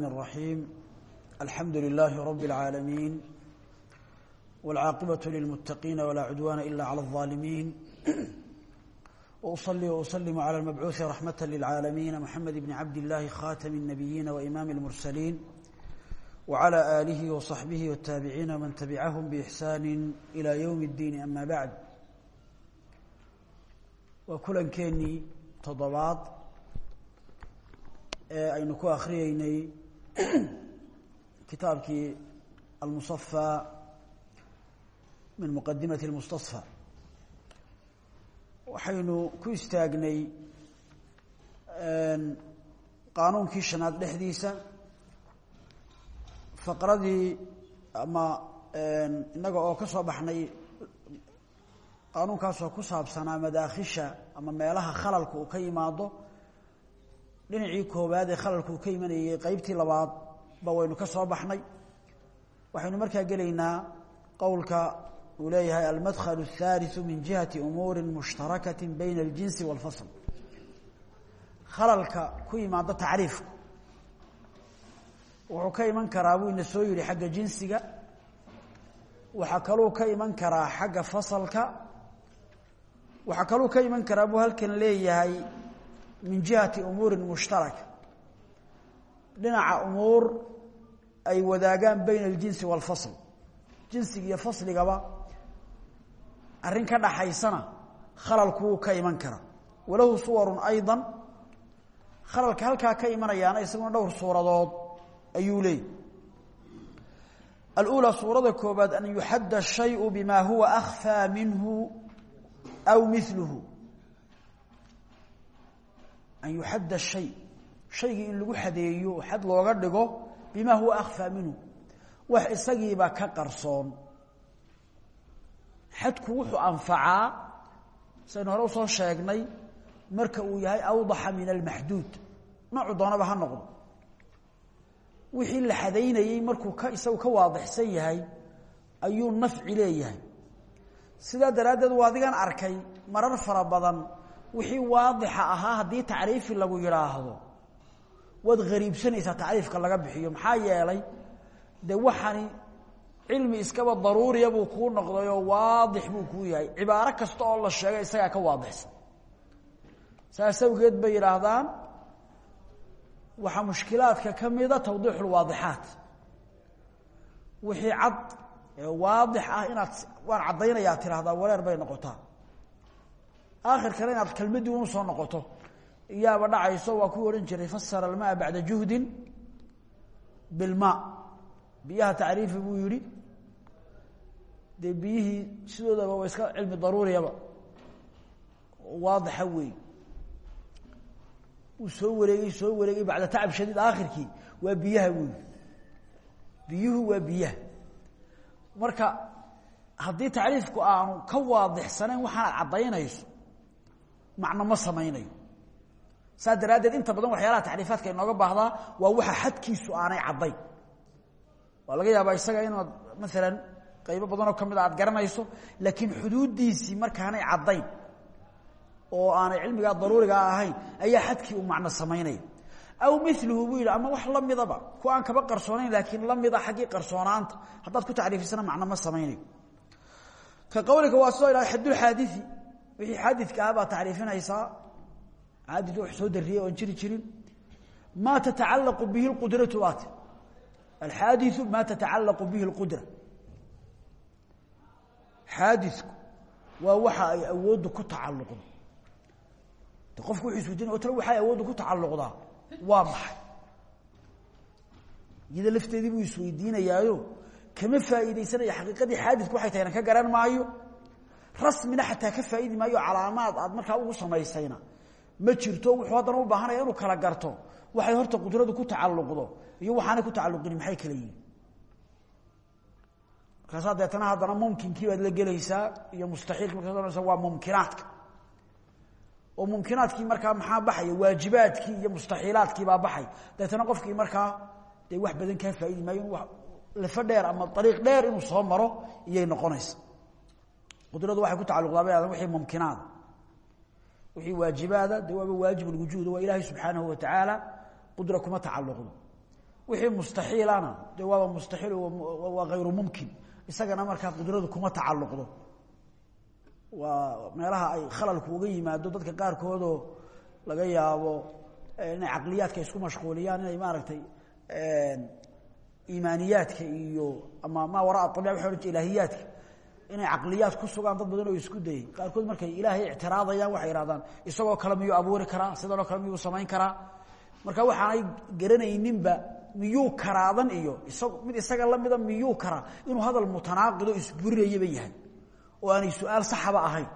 الرحيم الحمد لله رب العالمين والعاقبة للمتقين ولا عدوان إلا على الظالمين وأصلي وأسلم على المبعوث رحمة للعالمين محمد بن عبد الله خاتم النبيين وإمام المرسلين وعلى آله وصحبه والتابعين ومن تبعهم بإحسان إلى يوم الدين أما بعد وكلا كيني تضباط aynu ku akriyeynay kitaabkii almusafى min muqadimati اlmustasfى waxaynu ku istaagnay qaanuunkii shanaad dhexdiisa faqradii ama innaga oo ka soo baxnay qaanuunkaasoo ku saabsanaa madaakhisha ama meelaha khalalka uu ka yimaado dhinacii koowaad ee khalalku ka imanayay qeybtii labaad ba waynu ka soo baxnay waxaynu markaa gelaynaa qowlka uu leeyahay almadkhal الثالث min jihati umuuri mushtarakati bayna اljinsi wاlfasl khalalka ku yimaado tacriifku wuxuu ka iman karaa buu ina soo yihi xagga jinsiga waxaa kaluu ka iman karaa xagga fasalka waxaa kaluu ka iman karaa buu halkan leeyahay min jihati umuuri mushtaraka dhinaca umuur ay wadaagaan bayna aljinsi waalfasl jinsiga iyo fasligaba arrin ka dhaxaysana khalalkuwuu ka iman kara walahu suwarun aydan. Khalalka halkaa ka imanayaana isaguna dhowr suuradood ayuu leeyay. Aluulaa suurada koobaad an yuxadda shayu bima huwa akhfaa an yuxadda shay. Shaygii in lagu xadeeyo oo xad looga dhigo bima huwa akhfaa minhu. Wax isagiiba ka qarsoon. Xadku wuxuu anfacaa saynu hore u soo sheegnay marka uu yahay awdaxa min almaxduud. Noocu doonaba ha noqdo. Wixii la xadaynayey markuu ka isagu ka waadixsan yahay ayuu nafci leeyahay. Sidaa daraaddeed waa adigan arkay marar fara badan wixii waadixa ahaa haddii tacriifi lagu yidhaahdo waad hariibsanaysaa tacriifka laga bixiyo. Maxaa yeelay dee waxani cilmi iskaba daruuriya buu kuu noqdayoo waadix buu kuu yahay. Cibaaro kasta oo la sheegay isagaa ka waadixsan. Saas awgeed bay yidhaahdaan waxaa mushkilaadka ka mida tawdiix ulwaadixaat wixii cad waadix ah inaad waan caddaynayaa tiraahdaa wareer bay noqotaa akhirkana inaad kelmadii unu soo noqoto. Iyaaba dhacayso waa ku odhan jiray fasara almaa bacda juhdin bilma biyaha tacriifi buu yihi dee biyihii sidoodaba waa iska cilmi daruuriyaba. Waadixa weey. Uu soo wareegay soo wareegay bacda tacab shadiid aakhirkii. Waa biyaha wey biyuhu waa biyaha. Marka haddii tacriifku aanu ka waadixsanayn waxaanaad caddaynayso macno ma samaynayo. Saas inta badan waxyaalaha tacriifaadka inooga baahdaa waa waxa xadkiisu aanay caddayn waa laga yaabaa isaga inaad maalan qaybo badanoo ka mid a aad garanayso laakiin xuduuddiisii markaanay caddayn oo aanay cilmigaa daruurigaa ahayn ayaa xadkii uu macno aw miluhu buu ama wax lamidaba ku aan kaba qarsoonayn laakiin lamida xaggii qarsoonaanta haddaad ku tacriifisana macno ma samaynayo. Ka qawlika waa sidoo idhahda xadulxaadii wixii xaadidka ah baad tacriifinaysaa xaadid wax soo dariyey oon jiri jirin maa tatacallaqu bihi اlqudratu baati alxaadiثu maa tatacallaqu bihi اlqudra xaadidku waa waxa ay awooddu ku tacalluqdo de qofku wuxuu isweydiinay o tale waxay awooddu ku tacalluqdaa waa maxay iyada lafteedii buu isweydiinayaayo kama faa'iidaysanaya xaqiiqadii xaadidku waxay tahayna ka garan maayo rasmina xataa ka faaidi maayo calaamaad aad markaa ugu samaysayna. Ma jirto wuxuu haddana u baahanaya inuu kala garto. Waxay horta qudradu ku tacalluqdo iyo waxaanay ku tacalluqin maxay kala yihiin markaasaa deetana haddana mumkinkii baad la gelaysaa iyo mustaxiilki ohanaysa waa mumkinaadka. Oo mumkinaadkii markaa maxaa baxaya? Waajibaadkii iyo mustaxiilaadkii baa baxay deetana qofkii markaa dee wax badan kaa faaidi maayo lafo dheer ama ariiq dheer inuu soo maro iyay noqonaysa qudradu waxay ku tacalluqdaa wixii mumkinaada wixii waajibaada de waaba waajib lwujuud waa ilaahay subxaanahu watacaala qudra kuma tacalluqdo. Wixii mustaxiilana dee waaba mustaxiil waa hayru mumkin. Isagana markaa qudradu kuma tacalluqdo. Waa meelaha ay khalalku uga yimaado dadka qaarkoodoo laga yaabo inay caqliyaadka isku mashquuliyaan inay maaragtay iimaaniyaadka iyo ama maa waraa abica waa ohan ilaahiyaadka inay caqliyaad ku sugaan dad badan oo isku dayay. Qaarkood markay ilaahay ictiraadayaan waxay ihahdaan isagoo kale miyuu abuuri karaa? Sidanoo kale miyuu samayn karaa? Marka waxaanay garanayninba miyuu karaadan iyo isag mid isaga lamida miyuu karaa? Inuu hadal mutanaaqido isburinayaba yahay oo aanay su'aal saxaba ahayn.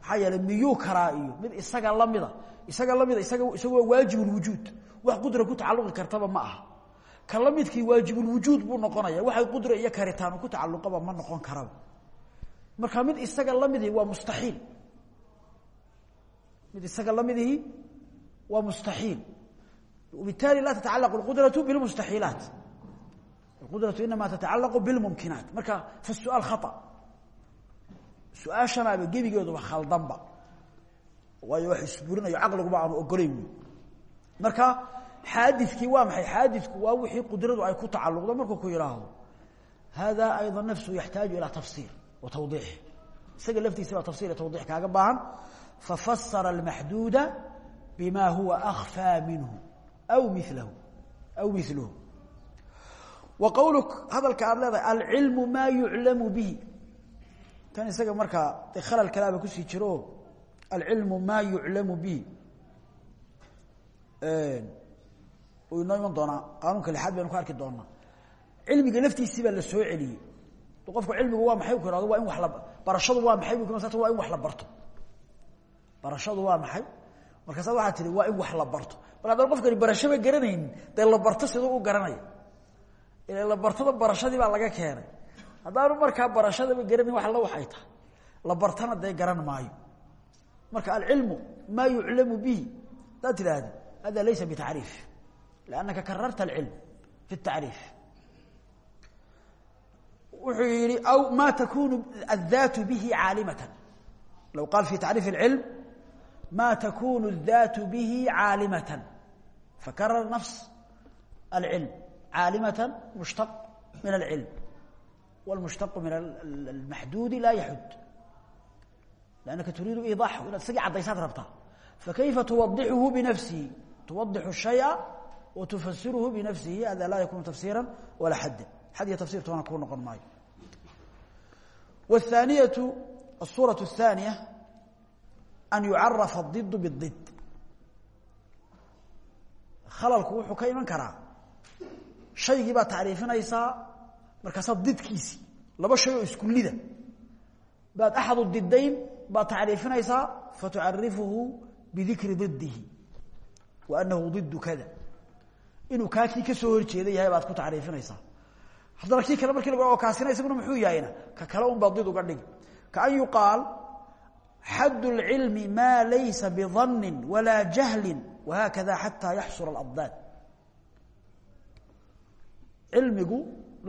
Maxaa yeeley miyuu karaa iyo mid isaga lamida isaga lamida isaga isagu waa waajibulwujuud wax qudra ku tacalluqi kartaba ma aha. Ka la midkii waajibulwujuud buu noqonaya waxay qudra iyo karitaanu ku tacalluqaba ma noqon karaba marka mid isaga lamidii waa mustaxiil mid isaga lamidihi waa mustaxiil وبالتالي لا تتعلق القدرة بالمستحيلات القدرة إنما تتعلق بالممكنات marka فالسؤال خطأ su-aashanaaba gebigooduba khaldanba waayo wax isburinayo caqliguba aanu ogolayn marka xaadikii waa maxay xaadidku waa wixii qudradu ay ku tacalluqdo markuu ku yidhaahdo hada ayضا nafsu yaxtaaju ilى tafsir watawdiix isaga laftiisabaa tafsir tawdix kaaga baahan. Fafasara almaxduuda bima huwa akfaa minhu aw milahu aw miluhu wa qawlu hadalka aada leedahay alcilmu maa yuclamu bihi. Tan isaga markaa de khalal kalaaba ku sii jiro alcilmu maa yuclamu bihi. Inoo iman doonaa qaanuunka lixaad baynu ka arki doonaa cilmiga laftiisii baa la soo celiyey qofku cilmigu waa ku ihahdo waa in la barashadu waa maxay bu waa in wax la barto. Barashadu waa maxay? Markaasa waxaa tihi waa in wax la barto. Mar haddaan qofkani barashaba garanaynin. Dee la barto siduu u garanaya. Ila la bartada barashadii baa laga keenay. Haddaanu markaa barashadaba garanin wax alla waxay tahay. La bartana dee garan maayo. Marka alcilmu maa yuclamu bihi. Haddaad tidhaahdi hada laysa bitacriif liannaka kararta alcilm fi اtacriif wuxuu yihi aw ma takunu الذات bihi caalimatan low qaal fi tacriif اlcilm ma takunu الذات bihi caalimatan fakarar nafs alcilm caalimatan mushtaq min alcilm wاlmushtaq min almaxduudi laa yaxud لأنka تuriidu iضاxhu inaad isagii caddaysaad rabtaa fakayfa tuwadixuhu binafsihi tuwadixu الشhayءa watufasirhu binafsihi hada laa yakunu tafsiira walaa xadda xad iyo tafsir toona kuu noqon maayo والثaaniyaة الsuraة الثaaniية an yucarafa الضid bالضid khalalku wuxuu ka iman karaa shaygii baad tacriifinaysaa markaasaad didkiisii laba shay oo iskulida baad axadu didayn baad tacriifinaysaa fatucarifuhu bidikri didihi wa anahu didu kada inuu kaa kii kasoo horjeeda yahay baad ku tacriifinaysaa haddana kii kale markii lag kaasina isaguna muxuu yahayna ka kale un baad did uga dhigi kaan yuqaal xad اlcilmi ma laysa bidani walaa jahli wahakada xataa yaxsula اladdaad cilmigu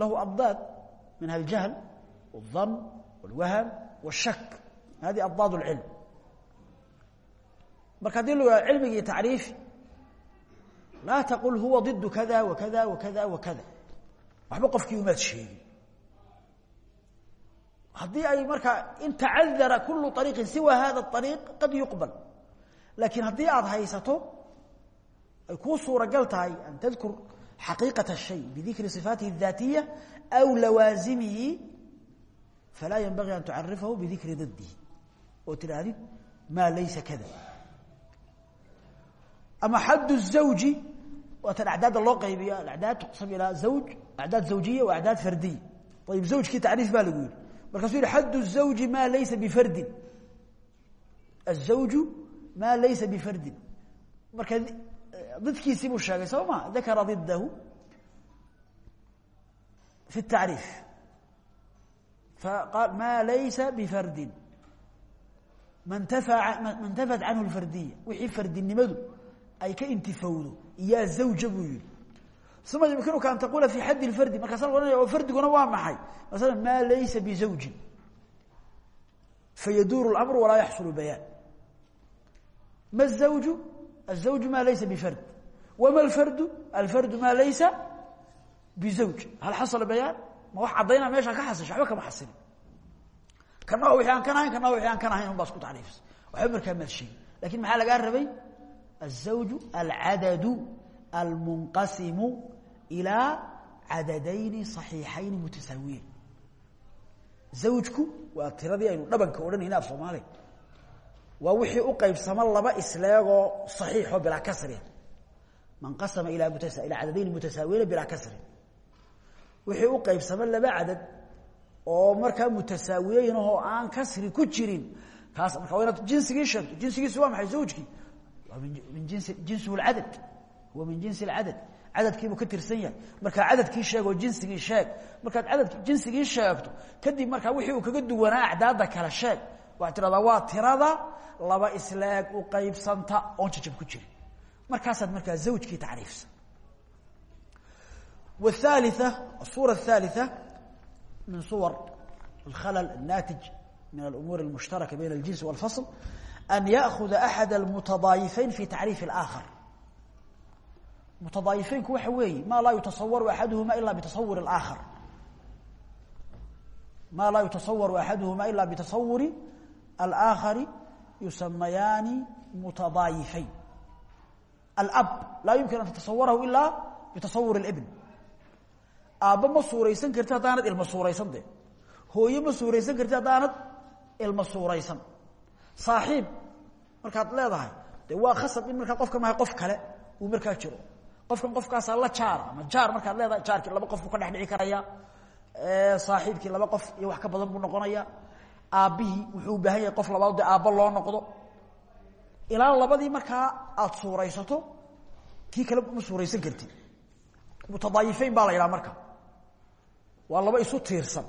lahu addaad minha aljahl wاldan wاlwaham wاshak hadi addaad اlcilm marka hadii la cilmigii tacriifi laa taqul huwa didu kada wakada wakada wakada waxba qofkii umaad sheegin haddii ay markaa in tacadara kulu ariiqin siwa hada ariiq qad yuqbal laakiin haddii aada haysato ay kuu suuragal tahay an tadkur xaqiiqaة الshay bidikri صifaatihi الذaatiya aw lawaazimihi falaa yanbagii an tucarifahu bidikri didihi oo tidhaahdid maa laysa kada ama xad الزawji waatan acdaadda loo qaybiyo aacdaad tuqsam ilaa zawj acdaad zawjiya wa acdaad fardiya ayib zawjkii tacriif baa lagu yihi markaasuu yihi xaddu zawji maa laysa bifardin azawju maa laysa bifardin marka didkiisii buu sheegay soo ma dakara didahu fi tacriif ma laysa bifardin ma ntafacat canhu lfardiya wixii fardinimadu ay ka intifawdo iyaa zawja buu yihi uma yumkinuka an taqula fi xaddi fardi markaasa ohanaya oo fardiguna waa maxay? Masala maa laysa bizawjin fayaduuru اlamru walaa yaxsulu bayaan. Ma zawju? Azawju ma laysa bifard wama alfardu? Alfardu ma laysa bizawj hal xasala bayaan? Ma wax caddaynaa meeshaa ka xasisha waxba kama xasilin kana waa wixii aan kan ahayn kana waa wixi aan kan ahayn un baa isku tacriifisay waxba markaa marshay laakiin maxaa lagaa rabay? الزawج alcadad almunqasimu ilىa cadadayni صaxiixayni mutasaawiyein zawjku waa tiradii aynu dhabanka odhanayna af soomaaliya waa wixii u qaybsamo laba isleegoo صaxiixo bilaa kasrin man qasama ilaa mutas ilaa cadadayni mutasaawiyeina bilaa kasrin wixii u qaybsamo laba cadad oo markaa mutasaawiyeyn ahoo aan kasri ku jirin kaas marka waa inaad jinsigii sheegto jinsigiisi waa maxay zawjkii waa min jinsi jinsuhu lcadad huwa min jinsi lcadad cadadkiibuu ka tirsan yahay markaa cadadkii sheeg oo jinsigii sheeg markaad cadad jinsigii sheegto kadib markaa wixii uu kaga duwanaa acdaada kale sheeg waxaad tirahdaa waa tirada laba isleeg u qaybsanta oon jajab ku jirin markaasaad markaa zawjkii tacriifsan والثالثة الصورة الثالثة من صور الخلل الناتج من الأمور المشتركة بين الجنس والفصل أن يأخذ أحد المتضايفين في تعريف الآخر متضايفينku waxa weeye ma laa yutasawar axaduhuma ila bitasawur اآkhar ma laa yutasawar axaduhuma ila bitasawuri الآkhari yusamayaani mutadaayifayn alab laa yumkin an tatasawarahu ila bitasawur اlbn aabba ma suuraysan karti haddaanad ilma suuraysan de hooye ma suuraysan karti haddaanad ilma suuraysan saaxiib. Markaad leedahay de waa khasab in markaa qofka maha qof kale uu markaa jiro. Qofkan qofkaasaa la jaara ama jaar markaad leedahay jaarkii laba qof buu ka dhex dhici karaya saaxiibkii laba qof iyo wax ka badan buu noqonaya. Aabbihii wuxuu u baahan yahay qof labaad de aabbo loo noqdo. Ilaa labadii markaa aada suuraysato kii kale ma suuraysan karti mutadaayifayn baa la yidhaha marka. Waa laba isu tiirsan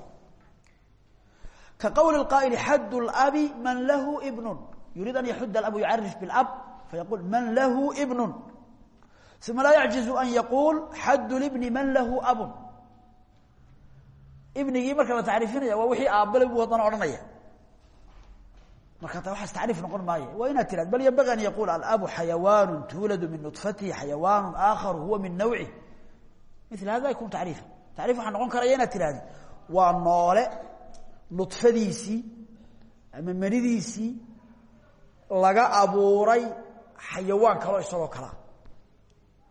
ka qowli اqaa'ل xad اlabi man lahu ibn yuriid an yaxud اlab yucarif biاlab fayaqul man lahu ibn uma laa yacjizu an yaquul xad اlbni man lahu abun ibnigii marka la tacriifinaya waa wixii aabbale buu haddana odhanaya marka ta waxaas tacriif noqon maayo waa inaad tirad bal ynbagi an yaquul alabu xayawaanu tuuladu min nuطfatihi xayawaanu aakharu huwa min nawci mil hada yakun tacriifa tacriif waxaa noqon karaya inaad tirahdid waa noole nudfadiisii ama manidiisii laga abuuray xayawaan kaloo isagoo kalea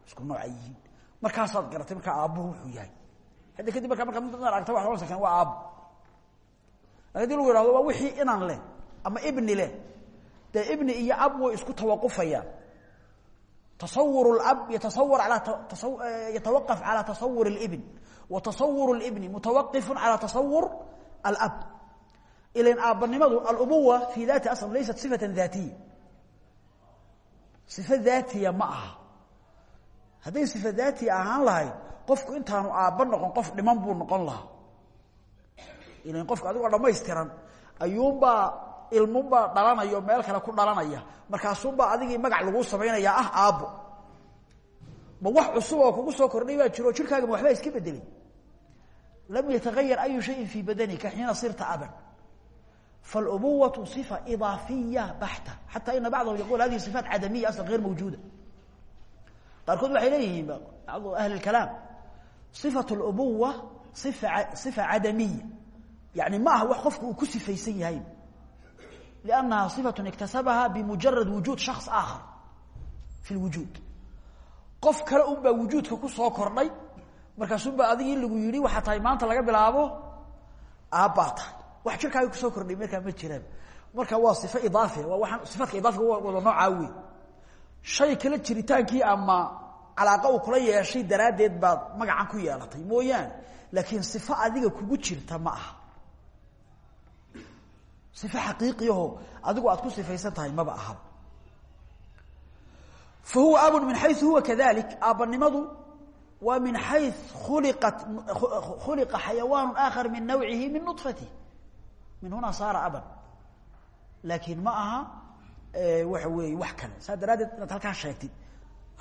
isku nooca yihiin markaasaad garatay markaa aabbuhu wuxuu yahay. Hadda kadib markaa markaa muddadan aragta waxad ohan sarkaan waa aabbu. Haddii lagu yihahdo waa wixii inan leh ama ibni leh. Dee ibni iyo ab way isku tawaqufayaan. Tasawur ab yatasawar ala yatawaqaf calaa tasawur اlibn wa tasawur اlibni mutawaqif calaa tasawur alab. Ilan aabbanimadu alubuwa fi dati asl laysat sifata daatiya صifo daatiya ma aha. Hadday صifo daatiya ahaan lahayd qofku intaanu aabba noqon qof dhiman buu noqon lahaa. Ilan qofku adigoo dhamaystiran ayuunbaa ilmunbaa dhalanaya o meel kale ku dhalanaya. Markaasuunbaa adigii magac laguu samaynayaa ah aabbo. Ma wax cusub oo kugu soo kordhay baa jiro jirkaagama waxbaa iska bedelay lam yatagayar ayu shayin fii badanika xiina sirta aban falubuwatu صifa idaafiya baxta xata ina bacdahum yaqul hadihi صifaat cadamiya aslan غayr mawjuuda qaarkood waxay leeyihiin bacdu ahli اkalaam صifaة اlubuwa ifa صifa cadamiya yani ma aha wax qofku uu ku sifaysan yahay لأنها صفة اkتaسبها بمجaرد وuجوud شhخص آخر في الوuجوud qof kale un baa وuجوudka kusoo kordhay markaasunba adigii lagu yii waxaa tahay maanta laga bilaabo aabbaa tahay. Wax jirkaagi ku soo kordhay markaa ma jiraan. Marka waa sifo idaafi waa waaan sifaadka idaafika wada noocaa wey shay kale jiritaankii ama calaaqa uu kula yeeshay daraaddeed baad magacan ku yeelatay mooyaane. Laakiin sifo adiga kugu jirta ma aha. Sifo xaqiiqiaho adigu aad ku sifaysan tahay maba aha. Fa huwa abun min xayu huwa kadalik aabbanimadu waa min xay uliqat khuliqa xayawaan aakhar min nawcihi min nuطfatihi min huna saara aban laakiin ma aha waxa weeye wax kale saa daraaddeed inaad halkaa sheegtid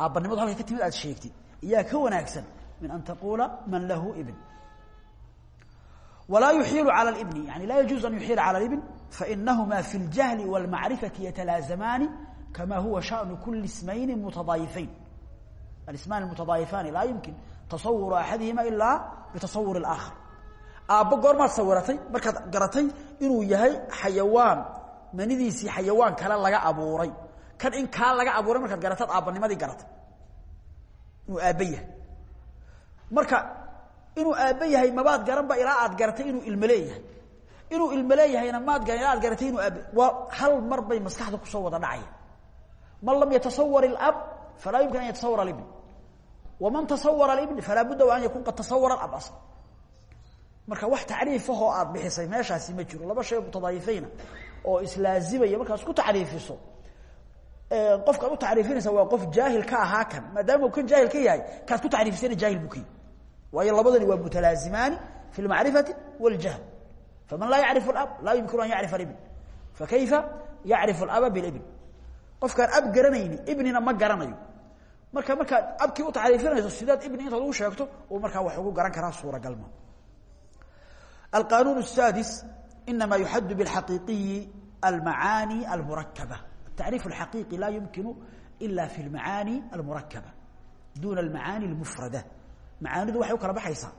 aabbanimadu halkay ka timid aad sheegtid iyaa ka wanaagsan min an taquula man lahu ibn ولا يحيل على الابن يعني لا يجوز أن يحيل على الابن فإنهما في الجهل والمعرفة يتلازمان كما هو شأن كل اسمين متضايفين alismaan almutadaayifani laa yumkin tasawuru axadihima ilaa bitasawur اlaakhar aabbo goormaad sawiratay markaad garatay inuu yahay xayawaan manidiisii xayawaan kale laga abuuray kan in kaa laga abuuray markaad garataad aabbanimadii garatay inuu aabbe yahay marka inuu aabbe yahay mabaad garanba ilaa aad garatay inuu ilmo leeyahay inuu ilmo leeyahayna maad garan ilaa aad garatay inuu aabbe waa hal mar bay maskaxda kusoo wada dhacaya man lam yatasawar اlab falaa yumkin an yatasawar اlibn waman tasawara اlibn falaa budda wa an yakun qad tasawara alab asl marka wax tacriifahoo aad bixisay meeshaasi ma jiro laba shay mutadaayifayna oo islaazimaya markaad isku tacriifiso qofkaad u tacriifinaysa waa qof jaahil ka ahaa kan maadaama uu kan jaahil ka yahay kaad ku tacriifisayna jaahil buu ka yahy waayo labadani waa mutalaazimaani fi lmacrifati wاljahl faman laa yacrifu اlab laa yumkinu an yacrifa ibn fakayfa yacrifu اlaba bilibn qofkaan ab garanayni ibnina ma garanayo marka markaad abkii u tacriifinayso sidaad ibni intaad ugu sheegto uu markaa wax ugu garan karaa suuragalma القانون السادس إنما يحد بالحقيقي المعاني المركبة التعريف الحقيقي لا يمكن إلا في المعاني المركبة دون المعاني المفردة معانيdu waxay u kala baxaysaa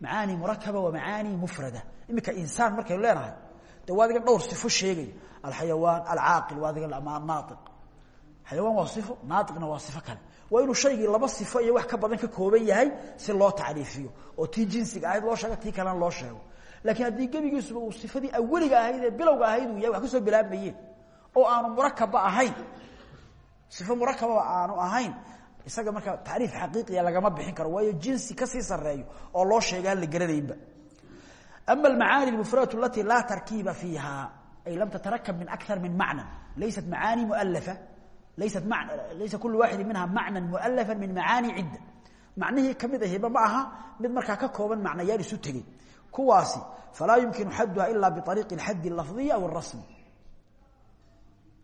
معاني مركبة ومعاني مفردة imika إنسان markaynu leenahay de waa adiga dhowr صفo sheegaya الحayawان العاaqل waa adiga الناطق xayawaan waa sifo naaiqna waa sifo kale. Waa inuu shaygii laba sifo iyo wax ka badan ka kooban yahay si loo tacriifiyo oo tii jinsiga ahayd loo sheego tii kalena loo sheego. Laakiin haddii gebigiisuba uu sifadii aweliga ahayd ee bilowga ahayd uu yahay wax ka soo bilaabmayeen oo aanu murakabba ahayn sifo murakababa aanu ahayn isaga markaa tacriif xaqiiqiya lagama bixin karo waayo jinsi ka sii sareeyo oo loo sheega aan la garanaynba. Ama almacaani almufradatu alatii laa tarkiiba fiiha ay lam tatarakab min akar min macna laysat macaani mualafa laysa kul waaidi minha macna mualafa min macaani cidda. Macnihii ka mid ahiba ma aha mid markaa ka kooban macnayaal isu tegey. Kuwaasi falaa yumkinu xaduha ila biariiqi xadi lafdiyi aw rasmi.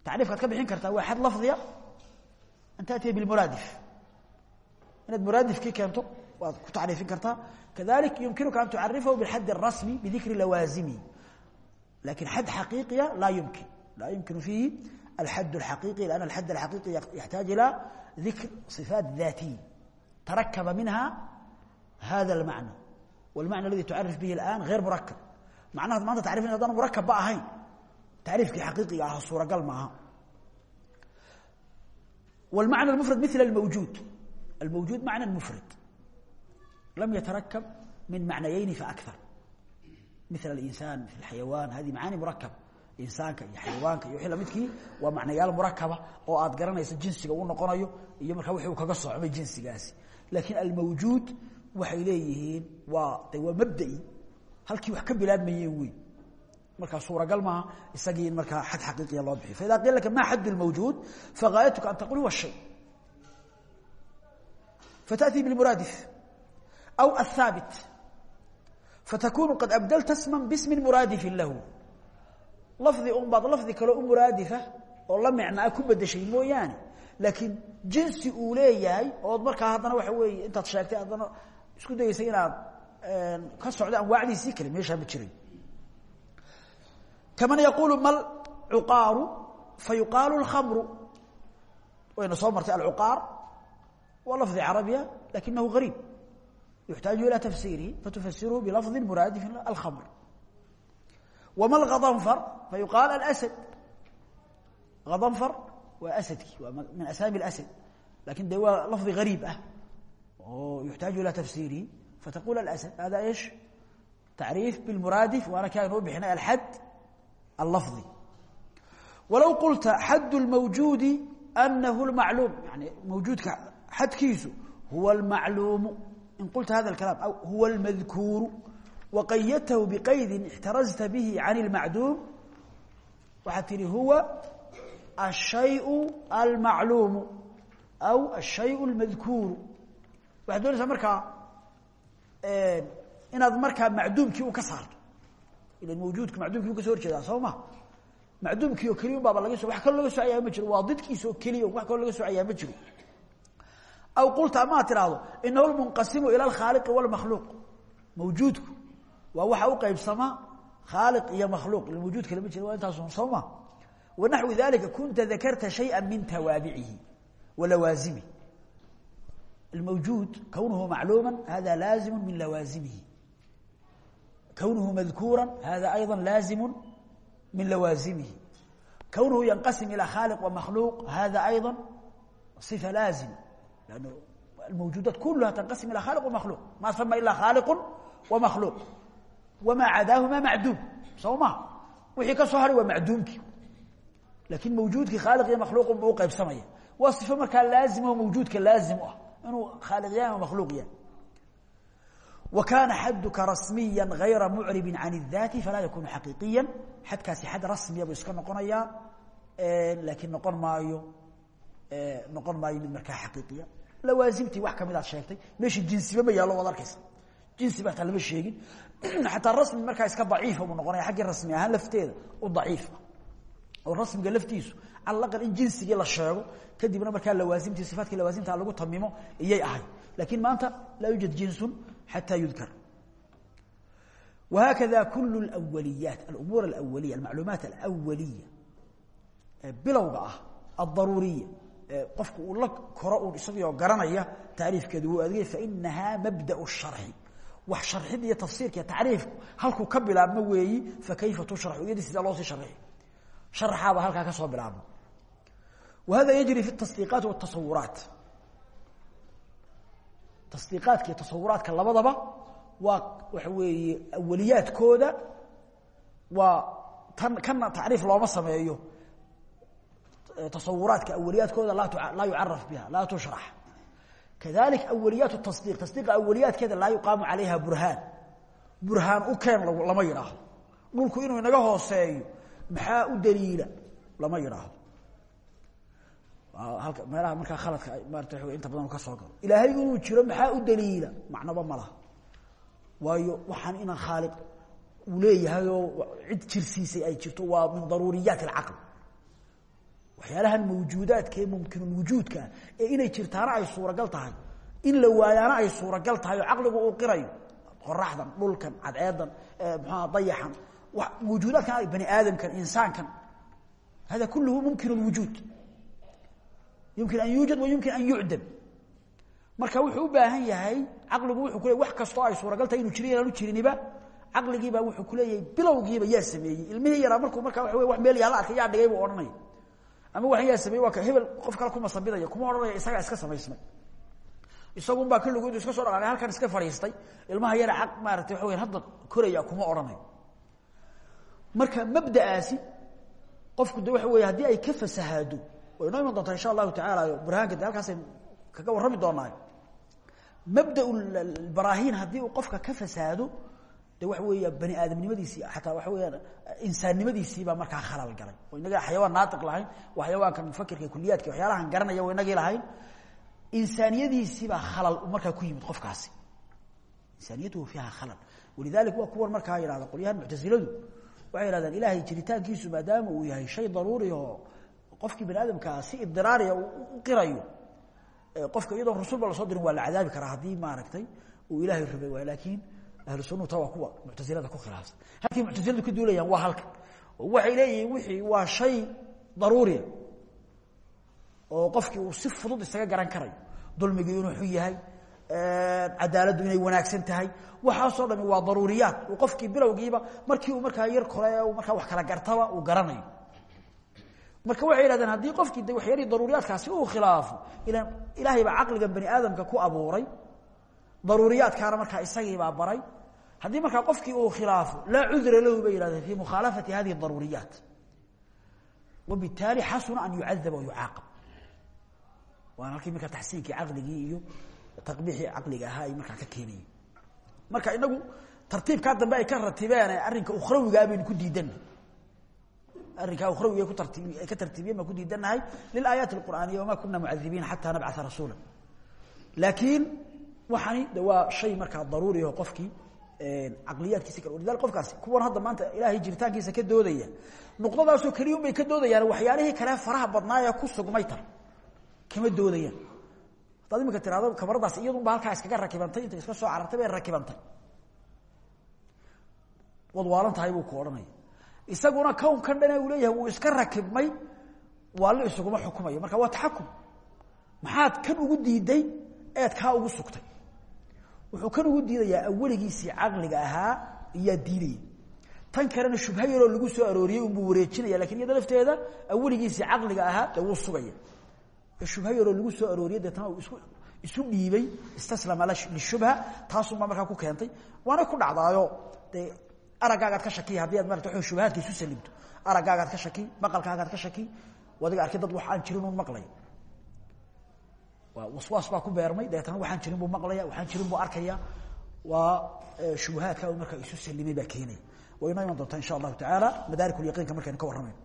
Tacriifkaad ka bixin kartaa waa xad lafdiya? An taatiya bimuraadif inaad muraadifkii keento waad ku tacriifin kartaa. Kadalik yumkinuka an tucarifahu bixadi اrasmi bidikri lawaazimihi laakiin xad xaqiiqiya laa yumkin. Laa yumkinu fiihi alxad اxaqiiqi lan alxad اxaqiiqi yaxtaaj ilى dikr صifaat daatiy tarakaba minha hada اlmacna والمعنى الذي تعرف به الآن غير مركب معناها ما أنت تعرف إن هذا مركب بقى هين تعريفك حقيقي على الصورة قال معها والمعنى المفرد مثل الموجود الموجود معنى مفرد لم يتركب من معنيين فأكثر مثل الإنسان في الحيوان هذه معاني مركبة إنسانك iyo xayawaanka iyo wixii la midkii waa macnayaal murakaba oo aad garanayso jinsiga uu noqonayo iyo markaa wixii uu kaga socmay jinsigaasi laakiin almawjuud waxay leeyihiin waa de waa mabda'i halkii wax ka bilaabmayeen wey markaa suuragal maaha isagii in markaa xad xaqiiqiya loo bixiyo faida qiila laka ma xad اlmawjuud fagaayatuka an taqul huwa shay fatأtii bاlmuraadif aw aلthaabit fatakunu qad abdalta sma bsmi muraadifin lahu lafdi un baad lafdi kaleo u muraadifa oo la micnaa ku bedeshay mooyaane. Laakiin jinsi uu leeyahay ood markaa haddana waxa weeye intaad sheegtay haddana isku dayeysay inaad ka socdo anwaacdiisii kale meeshaa ma jiray kaman yaquulu mal cuqaaru fa yuqaalu اlkhamru wayna soo martay alcuqaar waa lafdi carabiya lakinahu gariib. Yuxtaaju ilى tafsiirihi fatufasiruhu bilafdi muraadifin alkhamr wama lgadanfar fa yuqaal alasad gadanfar waa asadkii waa min asaami اlasad lakin de waa lafdi gariib ah oo yuxtaaju ilى tafsiirihi fataqul alasad hada ish tacriif bilmuraadif waana kaa inuu bixinay alxad allafdi walow qulta xad اlmawjuudi anahu اlmacluum yani mawjuudka xadkiisu huwa اlmacluumu in qulta hada اkalaam aw huwa اlmadkuuru waqayadtahu biqaydi اxtarazta bihi can اlmacduum waxaad tihi huwa الشhayء الmacluumu aw الشhayء الmadkuuru waxaad doonaysaa markaa inaad markaa macduumkii u ka saarto ila mawjuudka macduumkii u ka so horjeedaa soo ma macduumkii oo keliya un baaba laga so wax kaloo laga socayaa ma jiro waa didkiisa oo keliya wax kaloo laga socayaa ma jiro aw qulta amaad tidhaahdo inahu lmunqasimu ilى اlkhaaliqi wاlmakhluuq mawjuudku waa waxa u qaybsamaa khaaliq iyo makhluuq ila mawjuud kale ma jiro waa intaasun soo ma wanaxwi dalika kunta dakarta shayئa min tawaabicihi wa lawaazimi almawjuud kownuhu macluuma hada laazimu min lawaazimihi kownuhu madkuura hada ayضa laazimu min lawaazimihi kownuhu yanqasim ilى khaaliq وmakhluuq hada ayضا صifa laazima lann almawjuudaat kulaha tanqasim ilى khaliq وmakhluuq ma sama ila khaaliqu وmakhluuq wamaa cadaahuma macduum soo ma wixii ka soo haray waa macduumkii laakiin mawjuudkii khaaliq iyo makhluuqun buu uqaybsamaya waa sifo markaa laazima oo mawjuudka laazim u ah. Inuu khaaliq yahay ama makhluuq yahay. Wa kaana xaduka rasmiya gayra mucribin can اdaati falaa yakunu xaqiiqiya xadkaasi xad rasmiya buu iska noqonayaa laakiin noqon maayo noqon maayo mid markaa xaqiiqiya. Lawaasimtii wax ka mid aad sheegtay. Meeshii jinsiba ma yaallo waad arkaysa jinsi ba hataa lama sheegin xataa rasmi markaa iska daciifa buu noqonaya xaggii rasmi ahaan lafteeda u daciifa oo rasmiga laftiisu cala aqal in jinsigii la sheego kadibna markaa lawaasimtii sifaadkii lawaasimta lagu tamimo iyay ahay laakiin maanta laa yuujad jinsun xataa yudkar وhakذا kul اأwliyaat اأmuur اأwliya اmacluumaat اأwliya bilowga ah الdaruuriya qofku uu la koro u isagoo garanaya tacriifkeedu wuu adigay fainaha mabdaأ الشharxi wa harida iyo tafsiirka tacriifku halkuu ka bilaabmo weeyi fakayfa tushraxu iyadii sidaa loo sii haray sharaxaaba halkaa ka soo bilaabmo wahada yajri fi tasdiiqaati watasawuraat tasdiiqaadka iyo tasawuraadka labadaba waa waxa weeye awaliyaadkooda waa tan kana tacriif looma sameeyo. Tasawuraadka awaliyaadkooda laa yucaraf biha laa tushrax kadalik awaliyaat tasdiiq tasdiiqa awaliyaadkeeda laa yuqaamu calayha burhaan. Burhaan u keen lama yidhaahdo. Dhulku inuu inaga hooseeyo maxaa u daliila? Lama yidhaahdo. Halka meelaha markaa khaladka maarata waa inta badan ka soo galo. Ilaahay inuu jiro maxaa u daliila? Macnoba ma laha. Waayo waxaan inaan khaaliq uu leeyahay oo cid jirsiisay ay jirto waa min daruuriyaat alcaql waxyaalahan mawjuudaadka ee mumkinulwujuudkaa ee inay jirtaana ay suuragal tahay. In la waayaana ay suuragal tahay oo caqligu uu qirayo. Qoraxdan dhulkan cadceedan mxuaa dayaxan. Mawjuudaadkan bani aadamkan insaankan. Hada kulluhu mumkin lwujuud yumkin an yuujad wa yumkin an yucdam marka wuxuu u baahan yahay caqligu wuxuu kuleey wax kastoo ay suuragal tahay inuu jiro inaanu jiriniba caqligiibaa wuxuu kuleeyahay bilowgiiba yaa sameeyey. Ilmihii yaraa markuu markaa waa wa meel yaalla arkay yaa dhigay buu odhanaya ama waxan yaa sameeyey waa hebel qof kale kuma sabidaya kuma odhanaya isagaa iska samaysmay. Isagun baa kulligood iska soo dhaqaaqay halkan iska fadhiistay ilmaha yara aq maarata weya hadda koraya kuma odhanayo marka mabda'aasi qofku de waxa weeye haddii ay ka fasahaado way inoo iman doontaa insha allahu tacaala burhaanka de halkaasay kaga warrami doonaayo mabda baraahiin haddii uu qofka ka fasaado de waxa weeya bani aadamnimadiisii xataa waxa weyaan insaannimadiisiibaa markaa khalal galay. Oo inaga xayawaan naatiq lahayn waa xayawaankan mufakirka kuliyaadka waxyaalahan garanaya wa inagii lahayn. Insaaniyadiisiibaa khalal markaa ku yimid qofkaasi. Insaaniyatuhu fiiha khalal. Walidalik waa kuwan markaa yihahda qolyahan muctasiladu waxay yihahdaan ilaahay jiritaankiisu maadaama uu yahay shay daruuri oo qofkii bani aadamkaa si idiraariya u qirayo qofka iyadoon rasulba la soo dirin waa la cadaabi karaa haddii maaragtay uu ilaahay rabay laakiin ahlu sunuta waa kuwa muctasilada ku khilaafsan. Halkii muctasiladu ka duulayaan waa halkan oo waxay leeyihiin wixii waa shay daruuriya oo qofkii uu si fudud isaga garan karayo dulmigii inuu xun yahay cadaaladdu inay wanaagsan tahay. Waxaasoo dhami waa daruuriyaat uu qofkii bilowgiiba markii uu markaa yar kore markaa wax kala gartaba uu garanayo. Marka waxay yidhahdeen haddii qofkii de waxyaalihii daruuriyaadkaasi uu khilaafo ilan ilaahay baa caqliga bani aadamka ku abuuray daruuriyaadkaana markaa isagiibaa baray. Haddii markaa qofkii uu khilaafo laa cudra lahu bay yihahdeen fi mukhaalafati hadihi daruuriyaat wabitaali xasuna an yucadaba wa yucaaqab. Waana halkii markaa taxsiinkii caqligii iyo taqbiixii caqliga ahaa ay markaa ka keenayeen. Marka inagu tartiibkaa dambe ay ka ratibeen arrinka ukhrawigaa baynu ku diidanay arrinkaa ukhrawiga ku tartiib ay ka tartiibiyeen baan ku diidanahay lilaayaati alqur'aaniya wamaa kuna mucadibiina xataa nabcaa rasuula laakiin waxani de waa shay markaa daruuri oo qofkii caqliyaadkiisa kale walidalik qofkaasi. Kuwan hadda maanta ilaahay jiritaankiisa ka doodaya. Nuqdadaasoo keliya un bay ka doodayaan waxyaalihii kale faraha badnaayee ku sugmay tar. Kama doodayaan. Haddaad imika tirahdo kamaradaas iyadunba halkaa iskaga rakibantay inta iska soo carartay bay rakibantay. Waad waalan tahay buu ku odhanaya. Isaguna kownkan dhane uu leeyahay wuu iska rakibmay waali isuguma xukumayo. Marka waa taxakum. Maxaad kan ugu diiday eed kaa ugu sugtay wuxuu kan ugu diidayaa aweligiisii caqliga ahaa iyaa diidaya. Tan kalena shubha yaroo lagu soo arooriyey unbuu wareejinaya laakiin iyada lafteeda aweligiisii caqliga ahaa dee wuu sugaya. Shubha yaroo lagu soo arooriyey deetana uu isku isu dhiibay istaslama lishubha taasunbaa markaa ku keentay. Waana ku dhacdaayo. Dee aragaagaad ka shaki haddii aad marata wa shubahaadka isu salimto. Aragaagaad ka shaki maqalkaagaad ka shaki adiga arkay dad wax aan jirin un maqlaya waa waswaas baa ku beermay dabeetana waxaan jirin buu maqlaya waxaan jirin buu arkaya waa shubahaadka markaa isu salimay baa keenaya way inoo doontaa insha allahu tacaala madaarik lyaqiinka markaynu ka warramayno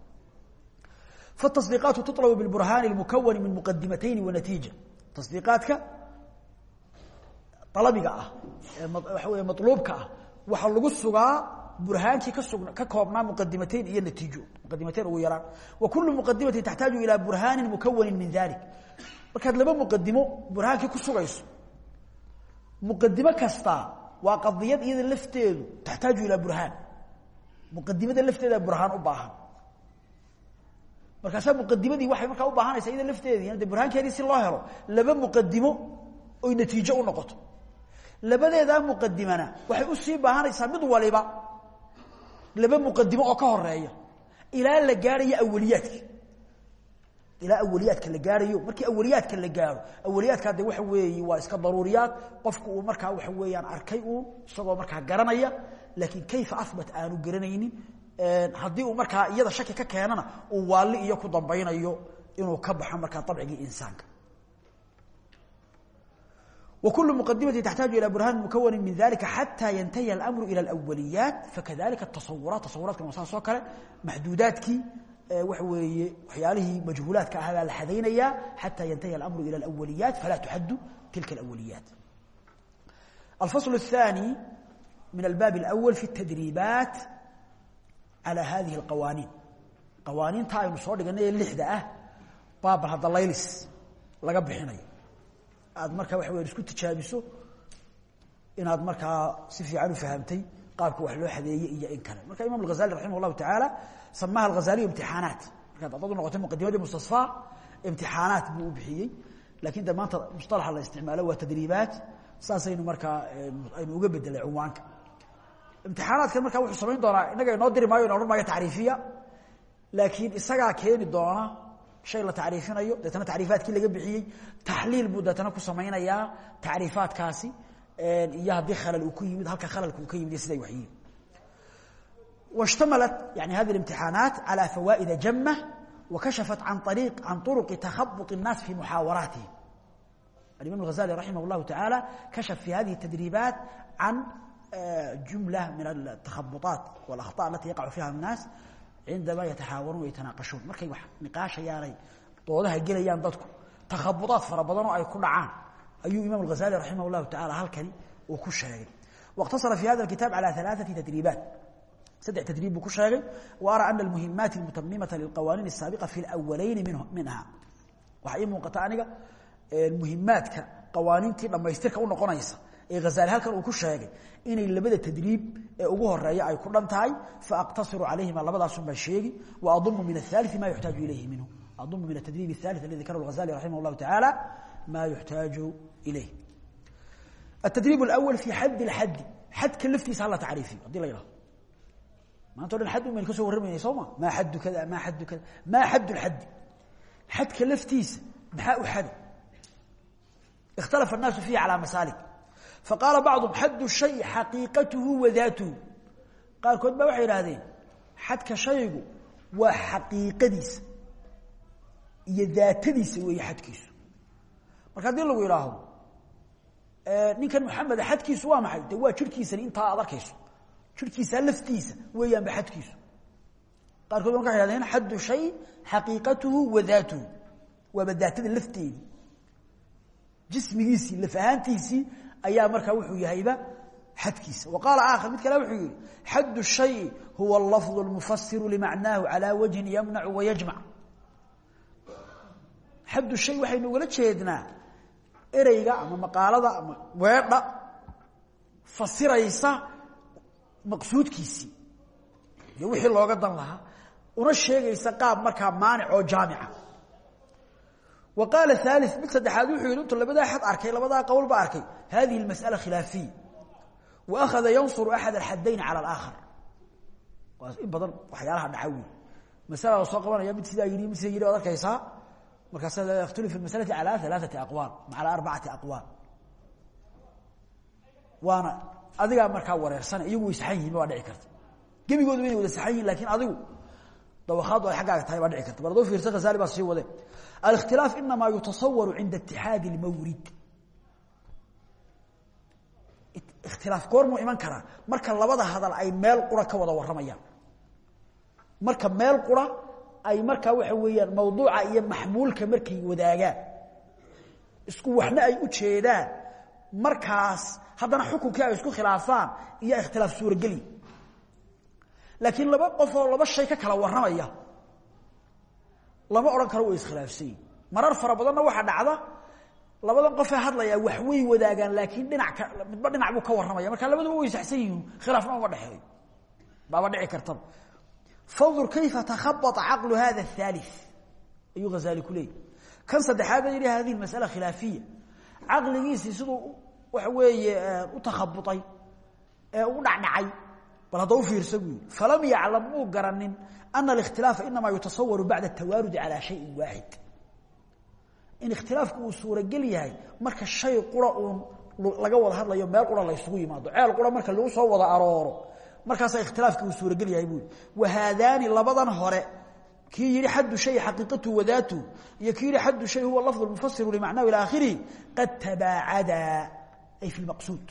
fatasdiiqaatu tuطlabu bilburhaani اlmukawani min muqadimatayni wanatiija tasdiiqaadka alabiga ah ee waxa wey maluubka ah waxaa lagu sugaa burhaankii ka sug ka koobnaa muqadimateyn iyo natiijo. Muqadimateyn ugu markaad laba muqadimo burhaankii ku sugayso muqadimo kasta waa qadiyad iyada lafteedu taxtaaju ilaa burhaan. Muqadimada lafteeda burhaan u baahan. Markaasaa muqadimadii waxay markaa u baahanaysaa iyada lafteedii de burhaankeedii si loo helo laba muqadimo oy natiijo u noqoto. Labadeedaa muqadimana waxay u sii baahanaysaa mid waliba laba muqadimo oo ka horreeya ilaa la gaarayo awaliyaadka ilaa awaliyaadka la gaarayo markii awaliyaadka la gaaro awaliyaadkaa de waxa weeye waa iska daruuriyaad qofku uu markaa waxa weeyaan arkay uun isagoo markaa garanaya laakiin kayfa ahbat aanu garanaynin haddii uu markaa iyada shaki ka keenana uu waali iyo ku dambaynayo inuu ka baxo markaa abcigii insaanka وكل مقدمة تحتاج إلى برهان مكون من ذلك حتى ينتهي الأمر إلى الأوليات فكذلك التصورات تصورات كما سoo kale محدودaaتkii w وyaalihii مجهuلaaتka ah baa la xadaynaya حتى ينتهي الأمر إلى الأوليات فلا تحد تلك الأوليات الفصل الثاني من الباب الأول في التدريبات على هذه القوانين قوانين ta aynu soo dhiganay لحda ah baaba hadda laylis laga bixinayo aad markaa waxa weya isku tijaabiso inaad markaa si fiican u fahamtay qaabka wax loo xadeeyey iyo in kale marka imam الغazali raximah الlahu taعaalى samaha alghazaliyu imtixaanaat markaad ardadu noqotay muqadimadii mustasfaa imtixaanaat buu u bixiyey laakiin de maanta musطalaxa la isticmaalo waa tadriibaat saasaynu markaa aynu uga bedelay cunwaanka imtixaanaadkan markaa wuxuu samayn doonaa innaga inoo diri maayo in odhan maayo tacriifiya laakiin isagaa keeni doona shay la tacriifinayo deetana tacriifaadkii laga bixiyey taxliil buu deetana ku samaynayaa tacriifaadkaasi iyo haddii khalal uu ku yimid halka khalalka uu ka yimid iyo siday waxyihin واشتملت يعني هذه الامتحانات على فوائد جمة وكشفت عن طريق عن طرق تخبط الناس في محاوراتهم الإمام الغزالي رحمه الله تعالى كشف في هذه التدريبات عن جملة من التخبطات والأخطاء التي يقع فيها الناس عندما يتحاورون ويتناقشون markay wax niqaashayaanay doodaha gelayaan dadku takhabudaad fara badan oo ay ku dhacaan ayuu imaam al-Ghazali rahimahullah ta'ala halkani uu ku sheegay واقتصر في هذا الكتاب على ثلاثة تدريبات سبع تدريب ku sheegay وأرى أن المهمات المتممة للقوانين السابقة في الأولين منه منها waxa ii muuqata aniga muhimaadka qawaaniintii dhamaystirka u noqonaysa ee Ghazali halkan uu ku sheegay inay labada tadriib ee ugu horeeya ay ku dhan tahay fa aqtasiru calayhima labadaas uma sheegi wa adummu min athalith ma yuhtaju ilayhi minhu adummu min atadrib athalith alladhi dhakarahu al-Ghazali rahimahullah ta'ala ma yuhtaju ilayhi التدريب الأول في حد الحد حد كلفتي سهل تعريفي ودي لا ما أنت الحد من كسو ورمي صوما ما حد كذا ما حد كذا ما حد الحد حد كلفتيس بحق حد اختلف الناس فيه على مسالك فقال بعضهم حد الشيء حقيقته وذاته قال كنت بوحي هذين حد كشيء وحقيقتيس iyo daatadiisa weeye xadkiisu marka haddii lagu yidhaaho ninkan maxamed xadkiisu waa maxay de waa jirhkiisani intaa aad arkayso jirkiisa laftiisa weeyaanba xadkiisu. Qaarkood ba waxay hahdeen xaddu shay xaqiiqatuhu wa daatuhu. Waaba daatada lafteedii jismigiisii laf ahaantiisii ayaa markaa wuxuu yahayba xadkiisa. Wa qaala aakhar mid kale wuxuu yihi xaddu shayi huwa alafdu almufasiru limacnaahu calaa wajhin yamnacu wayajmac xaddu shay waxaynu ugala jeednaa ereyga ama maqaalada ama weedha fasiraysa maqsuudkiisii iyo wixii looga dan lahaa una sheegaysa qaab markaa maanic oo jaamica wa qaala haali mid saddexaad wuxuu yidhi intuu labadaa xad arkay labadaa qowl ba arkay hadihi masأala khilaafiya wa akhada yansuru axad alxaddayn cala alaakhar waa in badan waxyaalaha dhaca wey masala la soo qabanaya mid sidaa yidhi mid sidaa yidhi waad arkaysaa markaas yakhtulif fi masalati calى alaaثati aqwaal calى arbacati aqwaal waana adigaa markaa wareersana iyagu way saxan yihiin waa dhici karta gebigoodu inay wada saxan yihiin laakiin adigu dawakaadu ay aggaaga tahay baa dhici karta bal adoo fiirsa khazali baa sii wade alikhtilaaf inamaa yutasawaru cinda itixaadi اlmawrid ikhtilaaf goormuu iman karaa. Marka labada hadal ay meel qura ka wada warramayaan. Marka meel qura ay markaa waxa weeyaan mawduuca iyo maxmuulka markay wadaagaan. Isku waxna ay u jeedaan. Markaas haddana xukunkii isku khilaafaan iyo ikhtilaaf suurageli. Laakiin laba qof oo laba shay ka kala warramaya lama odhan karo way iskhilaafsan yihiin marar fara badanna dhacda labadan qofee hadlayaa wax way wadaagaan laakiin dhinac ka midba dhinac buu ka warramaya. Marka labaduba way saxsan yihiin khilaafna uma dhexeeyo. Baaba dhici kartaba fandur kayfa takhabata caqlu hada ahaali ayuu hazaali ku kan saddexaad ba yidhi hadihi masala khilaafiya. Caqligiisii siduu waxa weeye u takhabuay ee u dhacdhacay. Bal hadda u falam yaclam muu garanin ana alikhtilaafa inamaa yutasawaru bacda atawaarudi calaa shayin waaxid in ikhtilaafku uu suuragel yahay marka shay qura uun laga wada hadlayo meel qura la ysugu yimaado ceel qura marka lagu soo wada arooro markaasaa ikhtilaafki uu suuragel yahay buu wahaadaani labadan hore kii yihi xaddu shay xaqiiqatu wadaatu iyo kii yihi xaddu shay huwa lafdu mufasiru limacnahu ila akhirihi ay fi maqsuud.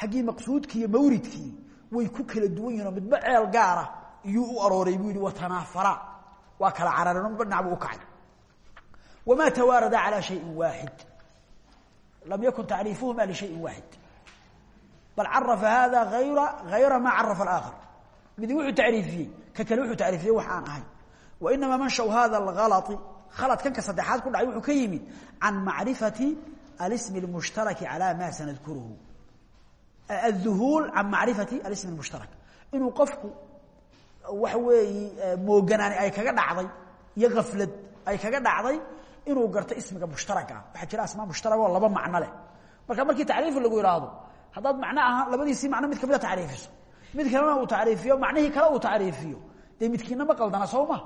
Xaggii maqsuudki iyo mawridkii way ku kala duwan yihiin oo midba ceel gaara iyuu u arooray buu yihi watanaafara waa kala carareen oo u kacay. Wamaa tawaarada calaa shayin waaxid lam yakun tacriifuhuma lishayin waaxid bal carafa hada ayra hayra maa carafa aakhar midi wuxuu tacriifiyey ka kale wuxuu tacriifiyey wax aan ahayn. Wainama manshaw hada alali khaladkan ka saddexaad ku dhacay wuxuu ka yimid can macrifati اlsm الmushtaraki calى ma sanadkuruhu الذuhuul can macrifati اlsm الmushtarak inuu qofku waxa weeye mooganaani ay kaga dhacday iyo aflad ay kaga dhacday inuu garto ismiga mushtaraga waxaa jira asmaa mushtarag oo laba macno leh marka markii tacriif lagu yidhaahdo haddaad macno ahaan labadiisii macno mid kamida tacriifiso mid kalena uu tacriifiyo macnihii kale uu tacriifiyo dee midkiina ma qaldana soo ma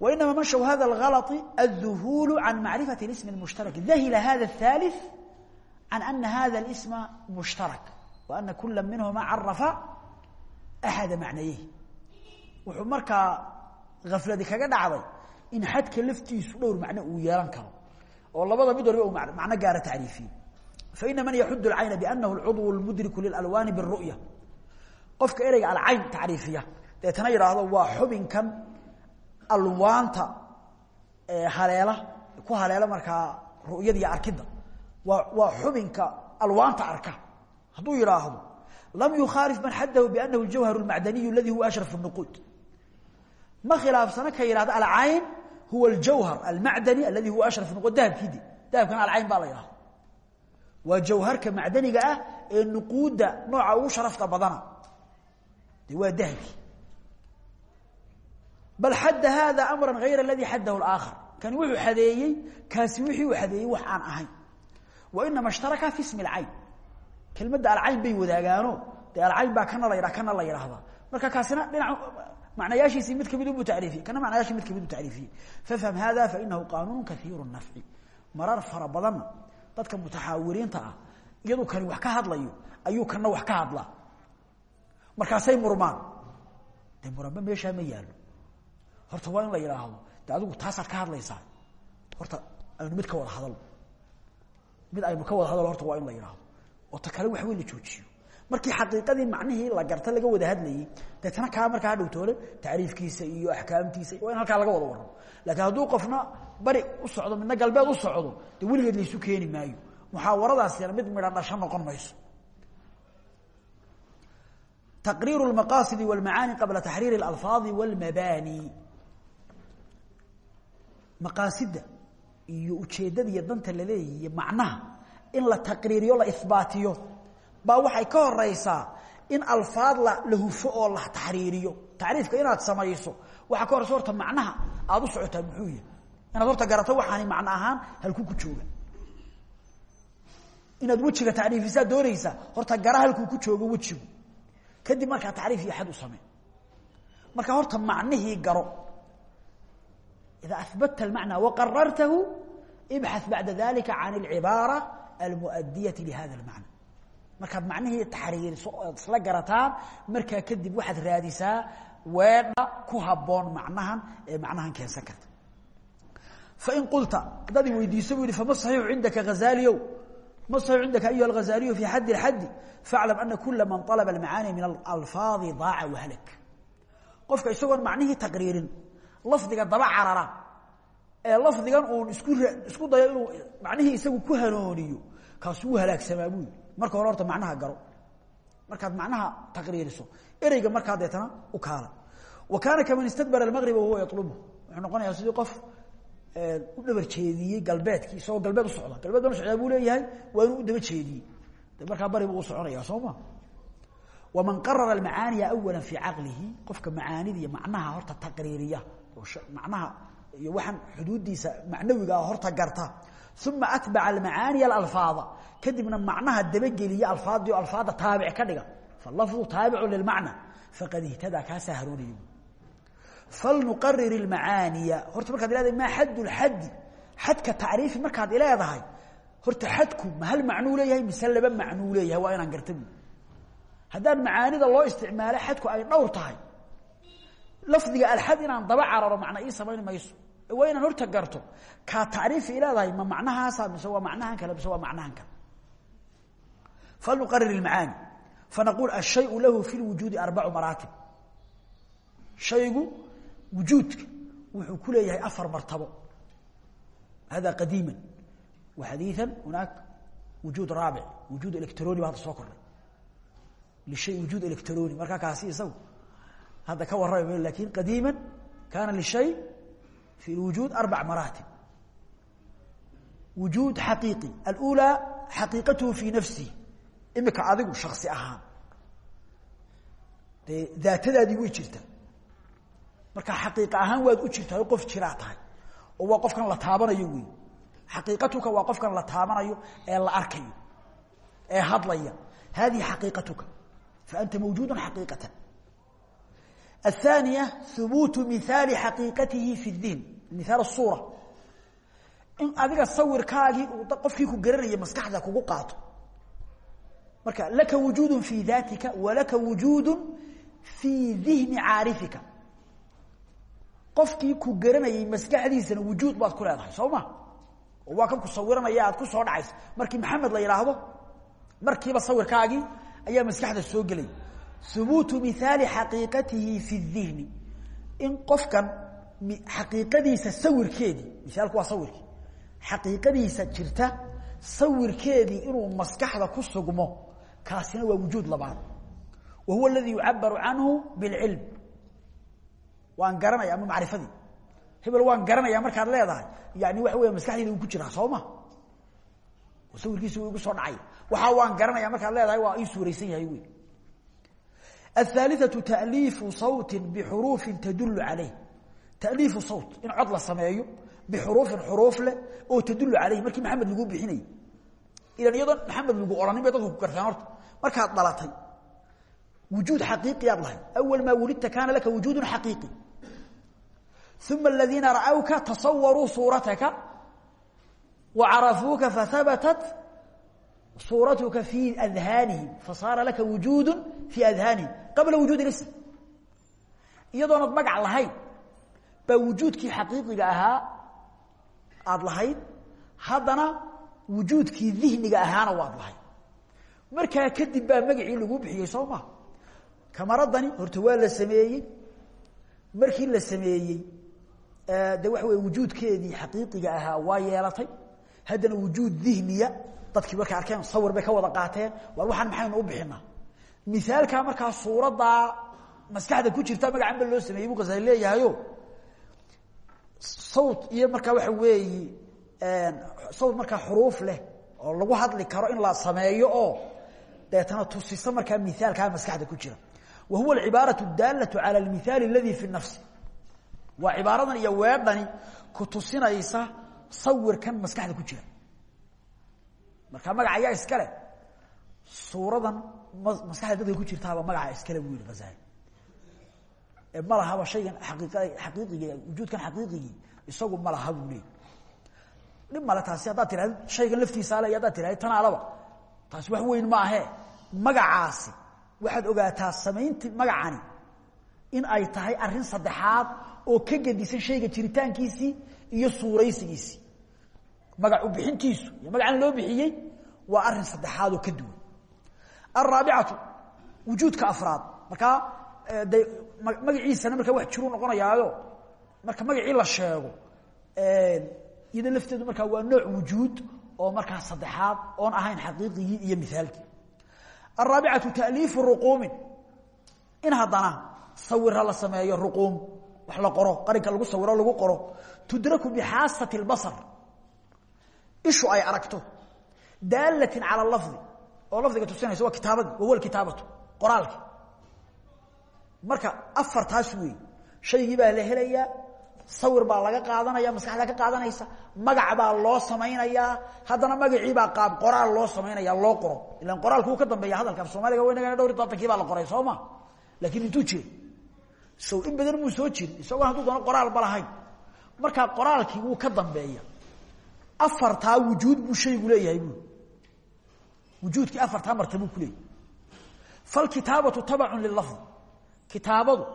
wainama manshaw hada اlغalط الذuhuul can macrifaة اsm الmushtarak dahila hada الثالث can ana hada اsma mushtarak وana kula minhuma carafa أxada macnayihi wuxuu markaa afladi kaga dhacday in xadka laftiisu dhowr macno uu yeelan karo oo labada mid waliba uu macno gaara tacriifiye faina man yaxud اlcayna banahu اlcudw اlmudriku lilalwaani biالru'ya qofka ereyga alcayn tacriifiya deetana yidhaahdo waa xubinkan alwaanta haleela ku haleela markaa ru'yada iyo arkidda waa waa xubinka alwaanta arka hadduu yidhaahdo lam yukhaalif man xadahu banahu اljawhar اlmacdaniyu aladi huwa ashraf الnuquud ma khilaafsana ka yidhahda alcayn huwa aljawhar almacdani aladi huwa ashraf nuqud dahabkiidi dahabkana alcayn baa la yidhahda waa jawharka macdaniga ah ee nuquudda nooca ugu sharafta badana de waa dahabki bal xadda hada amra hayra aladi xaddahu اlaakhar kani wuxuu xadeeyey kaasi wixii uu xadeeyey wax aan ahayn. Wainama ishtaraka fi ismi alcayn kelmadda alcayn bay wadaagaano dee alcayn baa kana la kana la yidhaahdaa marka kaasina dhinac macnayaashiisii mid ka mid buu tacriifiyey kana macnayaashii mid ka mid buu tacriifiyey. Fafham hada fainahu qaanuun kaiiru nafci. Marar fara badanna dadka mutaxaawiriinta ah iyaduu kani wax ka hadlayo ayuu kana wax ka hadlaa. Markaasay murmaan. Dee muranba meeshaa ma yaallo horta waa in la yidhaahdo de adigu taasaad ka hadlaysaa horta aynu mid ka wada hadalno mid aynu ka wada hadalno horta waa in la yidhaahdo oo ta kale wax weyn la joojiyo markii xaqiiqadii macnihii la garta laga wada hadlayey deetana kaa markaa hadhowtoole tacriifkiisa iyo axkaamtiisa waa in halkaa laga wada warramo laakiin hadduu qofna bari u socdo midna galbeed u socdo dee weligeed laysu keeni maayo muxaawaradaasina mid midha dhasho noqon mayso taqriiru اlmaqaasidi wاlmacaani qabla taxriiri اlalfaadi wاlmabaani maqaasida iyo ujeeddada iyo danta laleeyahy iyo macnaha in la taqriiriyo la ihbaatiyo baa waxay ka horeysaa in alfaad la la hufo oo la taxriiriyo. Tacriifka inaad samayso waxaa ka horeysa horta macnaha aada u socotaa muxuu yahay inaad horta garato waxaani macno ahaan halkuu ku jooga. Inaad wejiga tacriifisaa doonaysaa horta gara halkuu ku joogo wejigu. Kadib markaa tacriif iyo xad u samee. Marka horta macnihii garo ida ahbatta almacna waqarartahu ibxaث bacda dalika can اlcibaara almuadiyati lihada اlmacna markaad macnihii taxriiriso oad isla garataan markaa kadib waxaad raadisaa weedha ku haboon macnahan ee macnahan keensan karta fain qulta haddaad i weydiiso bu yihi fama صaxiixu cindaka hazaliyow ma صaxiixu cindaka ayuha alghazaliyu fi xaddi اxaddi faaclam ana kula man طalba اlmacaani min alalfaadi daaca wahlak qofka isagoon macnihii taqriirin lafdiga daba carara ee lafdigan uun isku isku dayo inuu macnihii isagu ku hanooniyo kaasu wuu halaagsamaa marka horta macnaha garo. Markaad macnaha taqriiriso ereyga markaa deetana u kaala. Wa kaman istadbara almaqriba wahuwa yatlubu. Wuxuu noqonayaa sidii qof u dhabar jeediyey galbeedkii isagoo galbeed u socda. Galbeed baan u buu leeyahay waa inuu u daba jeediyey. De bari buu u soconaya soo ma? Waman qarara almacaaniya awala fii caqlihi qofka macaanida iyo macnaha horta oo macnaha iyo waxaan xuduuddiisa macnawigaa horta garta. Uma atbaca almacaaniya alalfaada. Kadibna macnaha dabageliya alfaadii o alfaadda taabic ka dhiga. Falafdu taabicu lilmacna. Faqad ihtadaa kaasaa haroonaya falnuqarir ilmacaaniya horta markaad leedahay maa xaddu lxaddi? Xadka tacriifi markaad ileedahay horta xadku ma hal macnuu leeyahay mise laba macnuu leeyahay? Waa inaan garta bu haddaan macaanida loo isticmaalo xadku ay dhowr tahay lafdiga alxad inaan daba cararo macna ii samayn mayso. Waa inaan horta garto. Kaa tacriifi ileedahay ma macnahaasa mise waa macnahan kale mise waa macnahan kale. Falnuqarir ilmacaani fanaquul ashayu lahu fi lwujuudi arbacu maraatib shaygu wujuudka wuxuu ku leeyahay afar martabo. Hada qadiima wa xadiiثa hunaak wujuud raabic. Wujuud electroni ba hadda soo kordhay. Lishay wujuud electroni markaa kaasi isagu hadda ka warrama laakiin qadiima kaana lishay fi lwujuud arbac maraatib wujuud xaqiiqi alأulى xaqiiqatuhu fi nafsihi imika adigu shaksi ahaan. Dee daatadaadii way jirtaa. Marka xaqiiqa ahaan waad u jirtaa qof jiraa tahay oo waa qofkan la taabanayo wey xaqiiqatuka waa qofkan la taabanayo ee la arkayo ee hadlaya. Hadihi xaqiiqatuka faanta mawjuudu xaqiiqatan الثانية ثبوت مثال xaقيiqatihi في الذهن مثاal الصورة in adiga sawirkaagii qofkii ku garanaya maskaxda kugu qaato marka laka وuجuud في ذatika وlaka وuجuud في ذihni caarifika qofkii ku garanayay maskaxdiisana wujuud baad ku leedahay soo ma oo waa kan ku sawiranaya aad ku soo dhacaysa markii maxamed la yidhaahdo markiiba sawirkaagii ayaa maskaxda soo gelay hubuutu mihaali xaqiiqatihi fi dihni in qofkan xaqiiqadiisa sawirkeedii mihaalku waa sawirkii xaqiiqadiisa jirta sawirkeedii inuu maskaxda ku sugmo kaasina waa wujuud labaad wa huwa aladii yucabaru canhu bilcilm waan garanaya ama macrifadii hebel waan garanaya markaad leedahay yani waxa weya maskaxdayda uu ku jiraa soo ma sawirkiisi uu igu soo dhacay waxaa waan garanaya markaad leedahay waa ii suuraysan yahay wey الثالثة تأليف صوت بحروف تدل عليه تأليف صوت in cod la sameeyo بxruuفin xruuf leh oo تdul عalayh markii محamed lagu bixinayay ilan iyadoon محamed lagu oranin bay dadku ku gartaan horta markaad dhalatay wujuud xaqiiqiyaad lahay أول maa wulidta kaana laka wujuud xaqiiqi ثuma الذiina ra'wka تصawaruu suurataka وcaraفuuka fahabaتت suuratuka fii adhaanihim fasaara laka wujuudu fii adhaanihim qabla wujuudi ism iyadoonad magac lahayn baa wujuudkii xaqiiqiga ahaa aada lahayd haddana wujuudkii dihniga ahaana waad lahayd markaa kadib baa magacii lagu bixiyey soo maa kamaradani horta waa la sameeyey markii la sameeyey de waxa wey wujuudkeedii xaqiiqiga ahaa waa yeelatay haddana wujuud dihniya dadkii markay arkeen sawir bay ka wada qaateen war waxaan maxaynu u bixinaa? Misaalkaa markaa suuraddaa maskaxda ku jirta magacan ba loo sameeyey buu kasaali leeyahayo sawt iyo markaa waxa weeye sawt markaa xuruuf leh oo lagu hadli karo in la sameeyo oo deetana tusisa markaa miaalkaa maskaxda ku jira. Wa huwa alcibaaratu daallatu cala almithaali aladi fi nafsi waa cibaaradan iyo weedhani ku tusinaysa sawirkan maskaxda ku jira marka magaca ayaa iskale suuradan maskaxda dadka ku jirtaaba magaca iskale buu yihi hazali ma lahaba shaygan aqiiqada xaqiiqigi wujuudkan xaqiiqigii isagu ma laha buu leeyay dhib male taasi haddaad tirahdo shaygan laftiisaa le iyo haddaad tirahdo tanaalaba taasi wax weyn ma ahe magacaasi waxaad ogaataa samayntii magacani in ay tahay arrin saddexaad oo ka gedisan shayga jiritaankiisii iyo suuraysigiisii magac u bixintiisu iyo magacan loo bixiyey waa arrin saddexaad oo ka duwan. Araabicatu wujuudka afraad. Markaa de magaciisana markaa wax jiruu noqonayaayo marka magacii la sheego iyada lafteedu markaa waa nooc wujuud oo markaa saddexaad oon ahayn xaqiiqigii iyo mithaalkii. Araabicatu taaliifu ruquumin. In haddana sawira la sameeyo ruquum wax la qoro qarinka lagu sawiro lagu qoro. Tudraku bixaasati اlbasar ishu ay aragto. Daalatin cala lafdi oo lafdiga tusinaysa waa kitaabadii wahuwa kitaabatu qoraalki marka afartaas wey shaygii baa la helayaa sawir baa laga qaadanaya maskaxda ka qaadanaysa magac baa loo samaynayaa haddana magacii baa qaab qoraal loo samaynaya loo qoro. Ilan qoraalku uu ka dambeeya hadalka af soomaaliga waynagan dhowr iyo tobantankii baa la qoray soo ma? Laakiin intuu jira sow in badan muu soo jirin isagoo hadduu doono qoraal ba lahayn. Markaa qoraalkii wuu ka dambeeya afartaa wujuud buu shaygu leeyahay buu. Wujuudkii afartaa martabuu ku leeyahy falkitaabatu tabacun lilafdi kitaabadu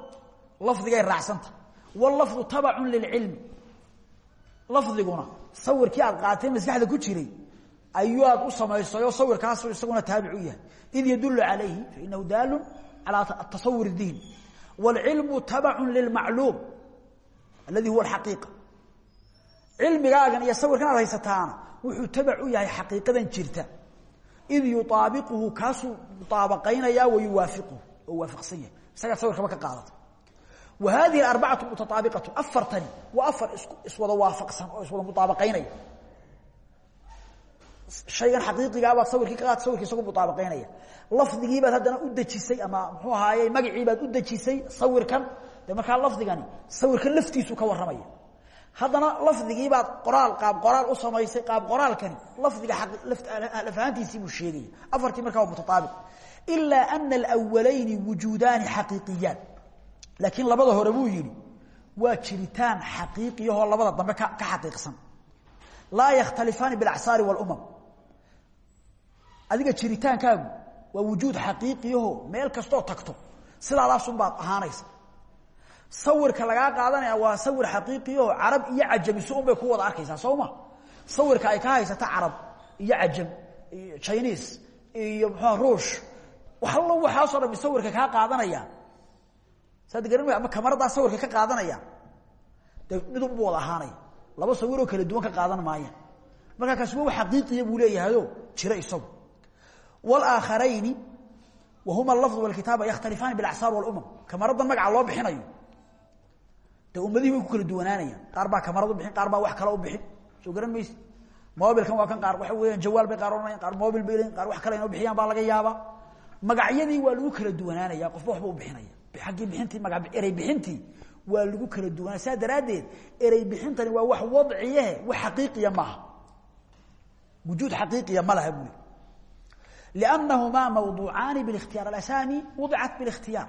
lafdigay raacsanta. Wallafdu tabacun lilcilmi lafdiguna sawirkii aad qaatay maskaxda ku jiray ayuu aad u samaysay oo sawirkaasu isaguna taabic u yahay. Id yadulu calayhi fainahu daalun calaa tasawur اdihni wاlcilmu tabacun lilmacluum aladi huwa alxaqiiqa cilmigaagan iyo sawirkan aad haysataana wuxuu tabac u yahay xaqiiqadan jirta. Id yuaabiquhu kaasuu muaabaqaynaya wayuwaafiquhu oo waafaqsan yahay. Isagaa sawirkaba ka qaadata wa hadihi arbacatu mutaaabiqatu afartani waa afar iswada waafaqsan oo iswada muaabaqaynaya shaygan xaqiiqigaabaad sawirkii ka qaata sawirki isagu muaabaqaynaya lafdigiibaad haddana u dejisay ama muxuu ahaaye magaciibaad u dejisay sawirkan. De markaa lafdigani sawirkan laftiisu ka warramaya haddana lafdigiibaad qoraal qaab qoraal u samaysay qaab qoraalkani lafdiga lafahantiisii buu sheegaya afartii markaa waa mutaaabiq ilaa ana alwalayni wujuudaani xaqiiqiyaan. Laakiin labada hore buu yidhi waa jiritaan xaqiiqiyahoo labada dambe ka xaqiiqsan. Laa yakhtalifaani bilacsaari wاlumam adiga jiritaankaagu waa wujuud xaqiiqiyaho meel kastoo tagto. Sidaadaasunbaad ahaanaysa sawirka lagaa qaadanaya waa sawir xaqiiqi oo carab iyo cajam isu unbay ku wada arkaysaa sooma sawirka ay ka haysato carab iyo cajam iyo chineis iyo mxua ruush. Waxallo waxaasoo dham sawirka kaa qaadanaya. Saad garan ama kamarada sawirka ka qaadanaya. De wada ahaanaya. Laba sawiroo kala duwan ka qaadan maaya markaa kaasi waa xaqiiqiya buu leeyahayo jira isagu. Waalaaakharayni wahuma alafdu walkitaaba yakhtalifaani bilaxsaar walumam kamaradan magaca loo bixinayo de ummadihi way ku kala duwanaanayaan qaar baa kamarad u bixin qaar baa wax kale u bixin soo garan mayse mobilkan waa kan qaar waxa weeyaan jawaal bay qaar odhanayan qaar mobil bay leeyiin qaar wax kale inoo bixiyaan baa laga yaabaa magacyadii waa lagu kala duwanaanaya qofba waxba u bixinaya aggii bixintii maga erey bixintii waa lagu kala duwanaa saa daraaddeed erey bixintani waa wax wadciyahe wax xaqiiqiya maaha wujuud xaqiiqiya ma laha buli لأنهma موضوعاaن بالاkتyاaر الأسامي وضعت بالاkتyاaر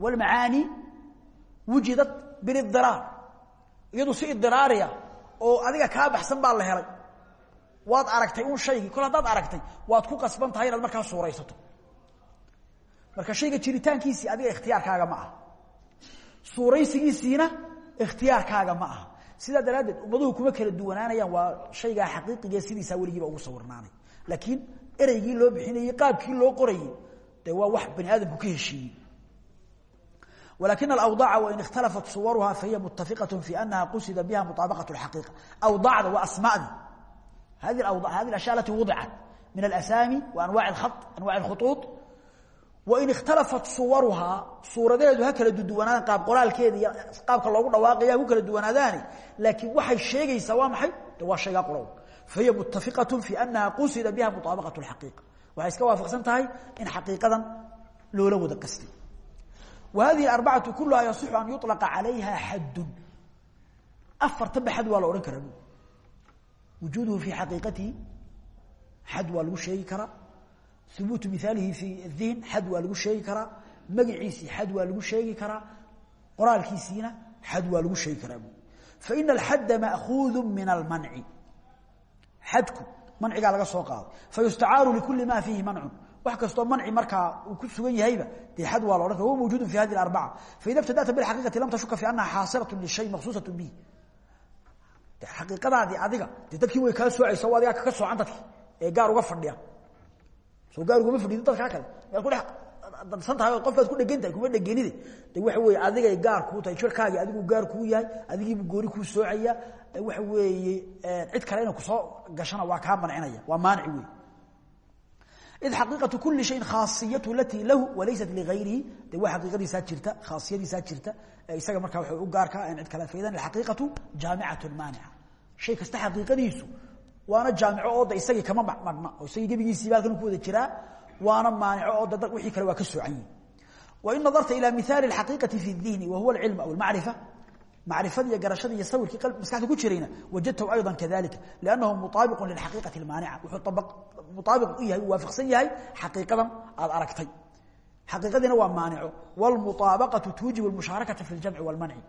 والمعاaني وuجiدت bidiraar iyadu si idiraaria oo adiga kaa baxsan baa la helay. Waad aragtay un shaygii. Kol haddaad aragtay waad ku qasban tahay inaad markaa suuraysato. Marka shayga jiritaankiisii adiga ikhtiyaarkaaga ma aha. Suuraysigiisiina ikhtiyaarkaaga ma aha. Sidaa daraaddeed ummaduhu kuma kala duwanaanayaan. Waa shaygaa xaqiiqiga sidiisaa weligiiba ugu sawirnaanay laakiin ereygii loo bixinayey qaabkii loo qorayey dee waa wax bani aadamku ka heshiiyey. walakin alawdaca wain ikhtalafat suwaruha fahiya mutafiqaة fi anaha qusida biha muطaabaqaة اxaqiiqa awdacda waa asmadii hadi hadi ashya alati wudicat min alasami wa anwaع اkhaط anwaع اkhuطuuط wain ikhtalafat suwaruhaa suuradeedu ha kala duduwanaadaan qaab qoraalkeeda iyo qaabka loogu dhawaaqaya ha ku kala duwanaadaani laakiin waxay sheegaysaa waa maxay de waa shaygaa qura fahiy mutafiqaة fi anaha qusida biha muطaabaqaة اxaqiiqa waxay iska waafaqsan tahay in xaqiiqadan loola wada qastay wa hadihi arbacatu kuluhaa yasixu an yulaqa calayha xaddun afartanba xad waa la odhan karaa bu wujuuduhu fi xaqiiqatihi xad waa lagu sheegi karaa hubuutu miaalihi fi dihn xad waa lagu sheegi karaa magiciisii xad waa lagu sheegi karaa qoraalkiisiina xad waa lagu sheegi karaa bu faina alxadda ma'kuudu min almanci xadku mancigaa laga soo qaaday fayustacaaru likuli ma fiihi mancun wax kastoo manci markaa uu ku sugan yahayba dee xad waa kara huwa mawjuudu fi hadi arbaca faida ibtadata biaqiiqati lam tashuka fi anaha xaasilat lishay maqsuusat bihi. De xaqiiqadaadii adiga dee dadkii way kaa soocaysa o adigaa kaka soocan dadki ee gaar uga fadhiya. Soo gaar ugama fadhidin dadkaa kale. Maad ku dhex dadsan tahay oo qofkaad ku dhegan tahay kuma dhegenide de waxa weeye adigay gaar kuu tahay jirkaagii adigu gaar kuu yahay adigiibu gooni kuu soocaya waxa weeye cid kale inay ku soo gashana waa kaa mancinaya waa maanic wey id xaqiiqatu kuli shayin khaasiyatu latii lahu walaysat ligayrihi de waa aqiiqadiisaa jirta khaasiyadiisaa jirta ee isaga markaa waxay u gaarka aan cid kale faydan alxaqiiqatu jaamicatun maanica shay kasta xaqiiqadiisu waana jaamico oo da isagii kama madhna oo isagii gebigiisiiba halkan ku wada jiraa waana maanico oo da wixii kale waa ka soocan yihi wain nadarta ila mihaali alxaqiiqati fi dihni wa huwa alcilm aw almacrifa macrifada iyo garashada iyo sawirkii maskaxda ku jirayna wajadtahu ayضa kadalika lannahu muطaabiqu liلxaqiiqati اlmaanica wuxuu muطaabiq u yahay u waafaqsan yahay xaqiiqadan aad aragtay xaqiiqadiina waa maanico wاlmuطaabaqaةu tuujibu اlmushaarakata fi اljamci wاlmanci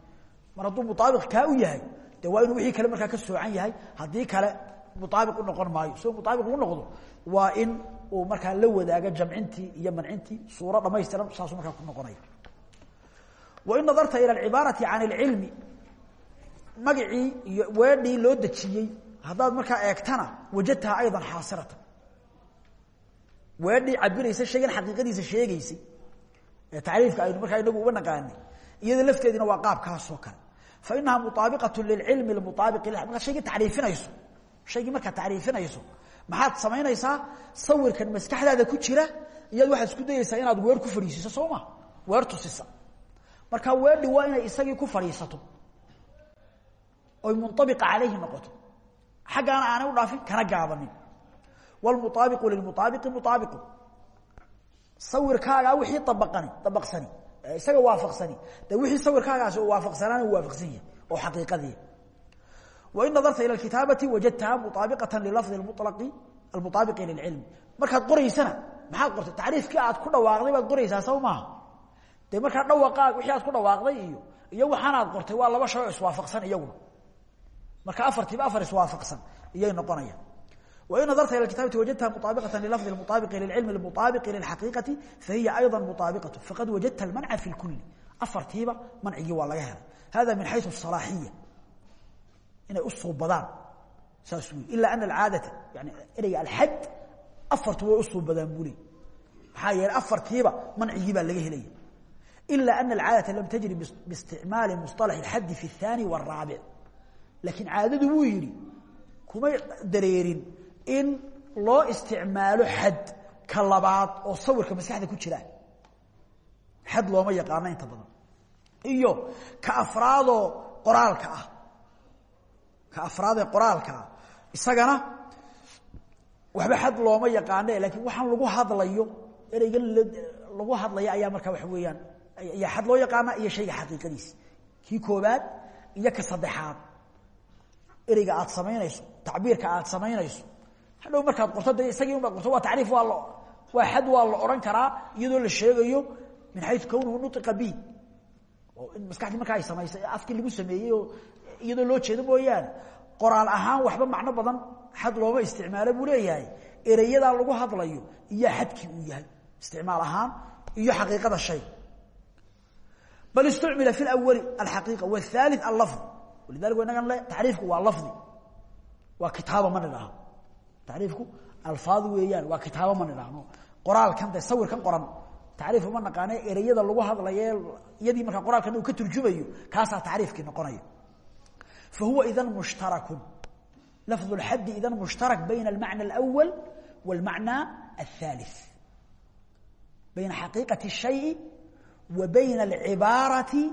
mar hadduu muطaabiq kaa u yahay de waa inuu wixii kale markaa ka soocan yahay haddii kale muطaabiq u noqon maayo soo muطaabiq u noqdo waa in uu markaa la wadaago jamcintii iyo mancintii suuro dhamaystiran saasuu markaa ku noqonaya wain nadarta ilى اcibaaraةi can اlcilmi magacii iyo weedhii loo dejiyey haddaad markaa eegtana wajadtaha ayضa xaasirata weedhii cabiraysa shaygan xaqiiqadiisa sheegaysay ee tacriifka aynu markaa inagu uga naqaanay iyada lafteedina waa qaabkaasoo kale fainaha muطaabiqaة lilcilmi اmuaabiq markaad shaygii tacriifinayso shaygii markaad tacriifinayso maxaad samaynaysaa sawirkan maskaxdaada ku jira iyaad waxaad isku dayaysaa inaad weer ku fadhiisiiso soo ma weer tusisa markaa weedhi waa inay isagii ku fadhiisato. Oy muntabiqa calayhi noqoto. Xaggaana aanay u dhaafin kana gaabanin. Wlmuaabiqu lilmuaabiqi muaabiqu sawirkaagaa wixii abaqani abaqsani isaga waafaqsani. Dee wixii sawirkaagaasi waafaqsanaan waafaqsan yahay oo xaqiiqadii wain nadarta ila kitaabai wajadtaha muaabiqata lilafdi mulaqi almuaabiqi lilcilmi markaad qoraysana maxaad qortay? Tacriifkii aad ku dhawaaqday baad qoraysaa saw maaha de markaa dhawaaag wixii aad ku dhawaaqday iyo iyo waxaanaad qortay waa laba shay oo iswaafaqsan iyaguna. Marka afartiiba afar iswaafaqsan iyay noqonayaan. Wain nadarta ila kitaabati wajadtaha muaabiqatan lilafdi muaabiqi lilcilmi muaabiqi lilxaqiiqati fahiya ayضa muaabiqatu faqad wajadta almanca fi lkuli afartiiba mancigii waa laga helay. Hada min xayu salaaxiya inay u suubadaan saas wy ila ana alcaadaa yani ereyga alxad afartu way usuubadaan buu ley maxaa yeele afartiiba mancigii baa laga helaya ila ana alcaadata lam tajri biisticmaali musطalax اlxadi fi الثaani wالraabic laakiin caadadu wuu yidhi kumay dareerin in loo isticmaalo xad ka labaad oo sawirka maskaxda ku jiraa xad looma yaqaano inta badan iyo ka afraadoo qoraalka ah ka afraadee qoraalkaa isagana waxba xad looma yaqaane laakiin waxaan lagu hadlayo ereygan lagu hadlaya ayaa markaa waxa weeyaan ayaa xad loo yaqaana iyo shayga xaqiiqadiisa kii koobaad iyo ka saddexaad ereyga aad samaynayso tacbiirka aad samaynayso hadhow qorto de isagii un qorto waa tacriif waa lo waa xad waa la odhan karaa iyadoo la sheegayo min xayu kownuhu nuطiqa bi oo in maskaxdii markaa ay samaysay afkii lagu sameeyey oo iyadoo loo jeedo mooyaane qoraal ahaan waxba macno badan xad looma isticmaalo buu leeyahay lagu hadlayo iyo xadkii uu yahay isticmaal ahaan iyo xaqiiqada shay bal istucmila fi اlawali alxaqiiqa wاthaali allafظ walidalika inagan le tacriifku waa lafdi waa kitaaba ma nidhaahno tacriifku alfaad weeyaan waa kitaabo ma nidhaahno qoraalkan de sawirkan qoran tacriif uma naqaane ereyada lagu hadlaye iyadii markaa qoraalkan uu ka turjumayo kaasaa tacriifkii noqonaya فهو إذا مشترك لفظ الحد إذا مشترك بين المعنى الأول والمعنى الثالث بين حقيقة wa bayna alcibaarati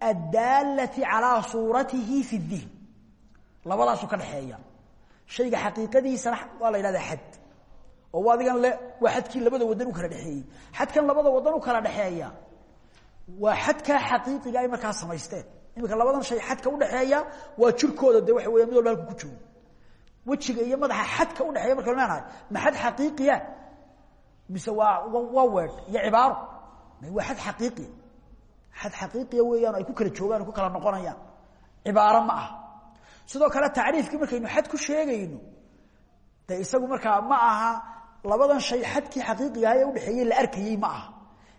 addaalati calaa suuratihi fi diin labadaasuu ka dhexeeya shayga xaqiiqadiisana waa la yidhahdaa xad. Oo adigan le waa xadkii labada wadan u kala dhexeeyey xadkan labada wadan u kala dhexeeya waa xadkaa xaqiiqiga ay markaa samaysteen. Imika labadan shay xadka udhexeeya waa jirkooda de waxa weya mid walba halku ku joogo. Wejiga iyo madaxa xadka udhexeeya marka lmanahay ma xad xaqiiqiya? Mise waa waa weedh iyo cibaaro waa xad xaqiiqiya xad xaqiiqiya weeyaan ay ku kala joogaan ku kala noqonayaan. Cibaaro ma aha sidoo kale tacriifkii markaynu xad ku sheegayno de isagu markaa ma aha labadan shay xadkii xaqiiqigaha ee udhexeeyey la arkayey ma aha.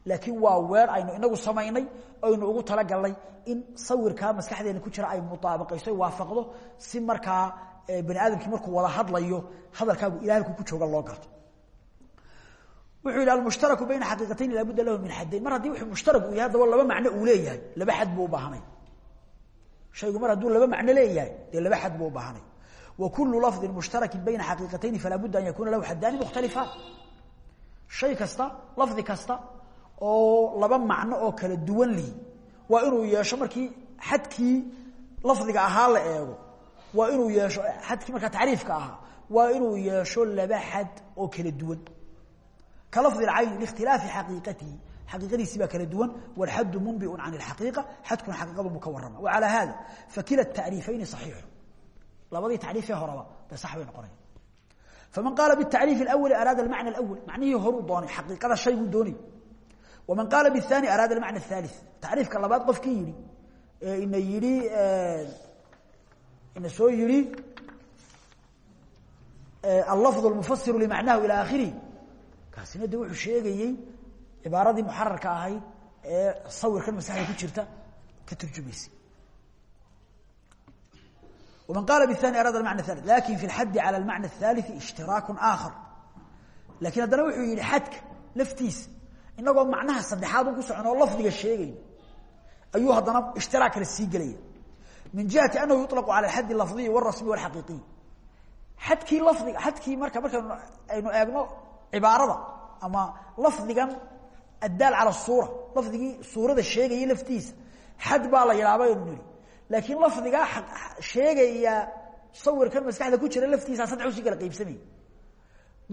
Laakiin waa weer aynu inagu samaynay aynu ugu talagalnay in sawirkaa maskaxdeena ku jira ay mutaabaqayso waafaqdo si markaa bani aadamkii markuu wada hadlayo hadalkaagu ila halku ku jooga loo garto wuxuu yidhi almushtaraku bayna xaqiiqatayn laabudda lahu min xaddayn mar haddii wuxuu mushtarak uu yahay haddaba laba macno uu leeyahay laba xad buu u baahanay. Shaygu mar hadduu laba macno leeyahay dee laba xad buu u baahanay. Wa kullu lafdin mushtarakin bayna xaqiiqatayni falaa budda an yakuuna lahu xaddaani mukhtalifaan. Shay kasta lafdi kasta oo laba macno oo kala duwan lihi waa inuu yeesho markii xadkii lafdiga ahaa la eego. Waa inuu yeesho xadkii markaa tacriifka ahaa. Waa inuu yeesho laba xad oo kala duwan ka lafdi اcayni likhtilaafi xaqiiqatihi xaqiiqadiisi baa kala duwan wاlxadu munbiu can اxaqiiqa xadkuna xaqiiqadu buu ka warama wacalى hada fakila tacriifayni صaxiixu labadii tacriifee horeba de sax bay noqonaya faman qaala bالtacriif اأwli araada اmacna اأwl macnihii horuu doonay xaqiiqada shayguu doonay waman qaala bالثani araada اmacna الثالث tacriifka labaad qofkii yihi ina yihi ina soo yihi allafظ اlmufasiru limacnahu ilى akhirihi kaasina de wuxuu sheegayey cibaaradii muxararka ahayd ee sawirkan maskaxda ku jirta ka turjumaysay waman qaala bاثani arada اmacna الثالث lakin fi اlxadi calى اlmacna الثالثi ishtiraaku aakhar lakiin haddana wuxuu yihi xadka laftiisa inagoo macnaha saddexaad u ku socon oo lafdiga sheegayn ayuu haddana ishtiraak kale sii gelaya min jihati anahu yuطlaqu calى اxadi اlafdiyi wاrasmi wاlxaqiiqiy xadkii lafdiga xadkii marka markaynu aynu eegno cibaarada ama lafdigan addaal cala suura. Lafdigii suurada sheegaya laftiisa. Xad baa la yidhaha baynu nihi laakiin lafdigaa sheegaya sawirkan maskaxda ku jira laftiisa saddex u sii kala qaybsamay.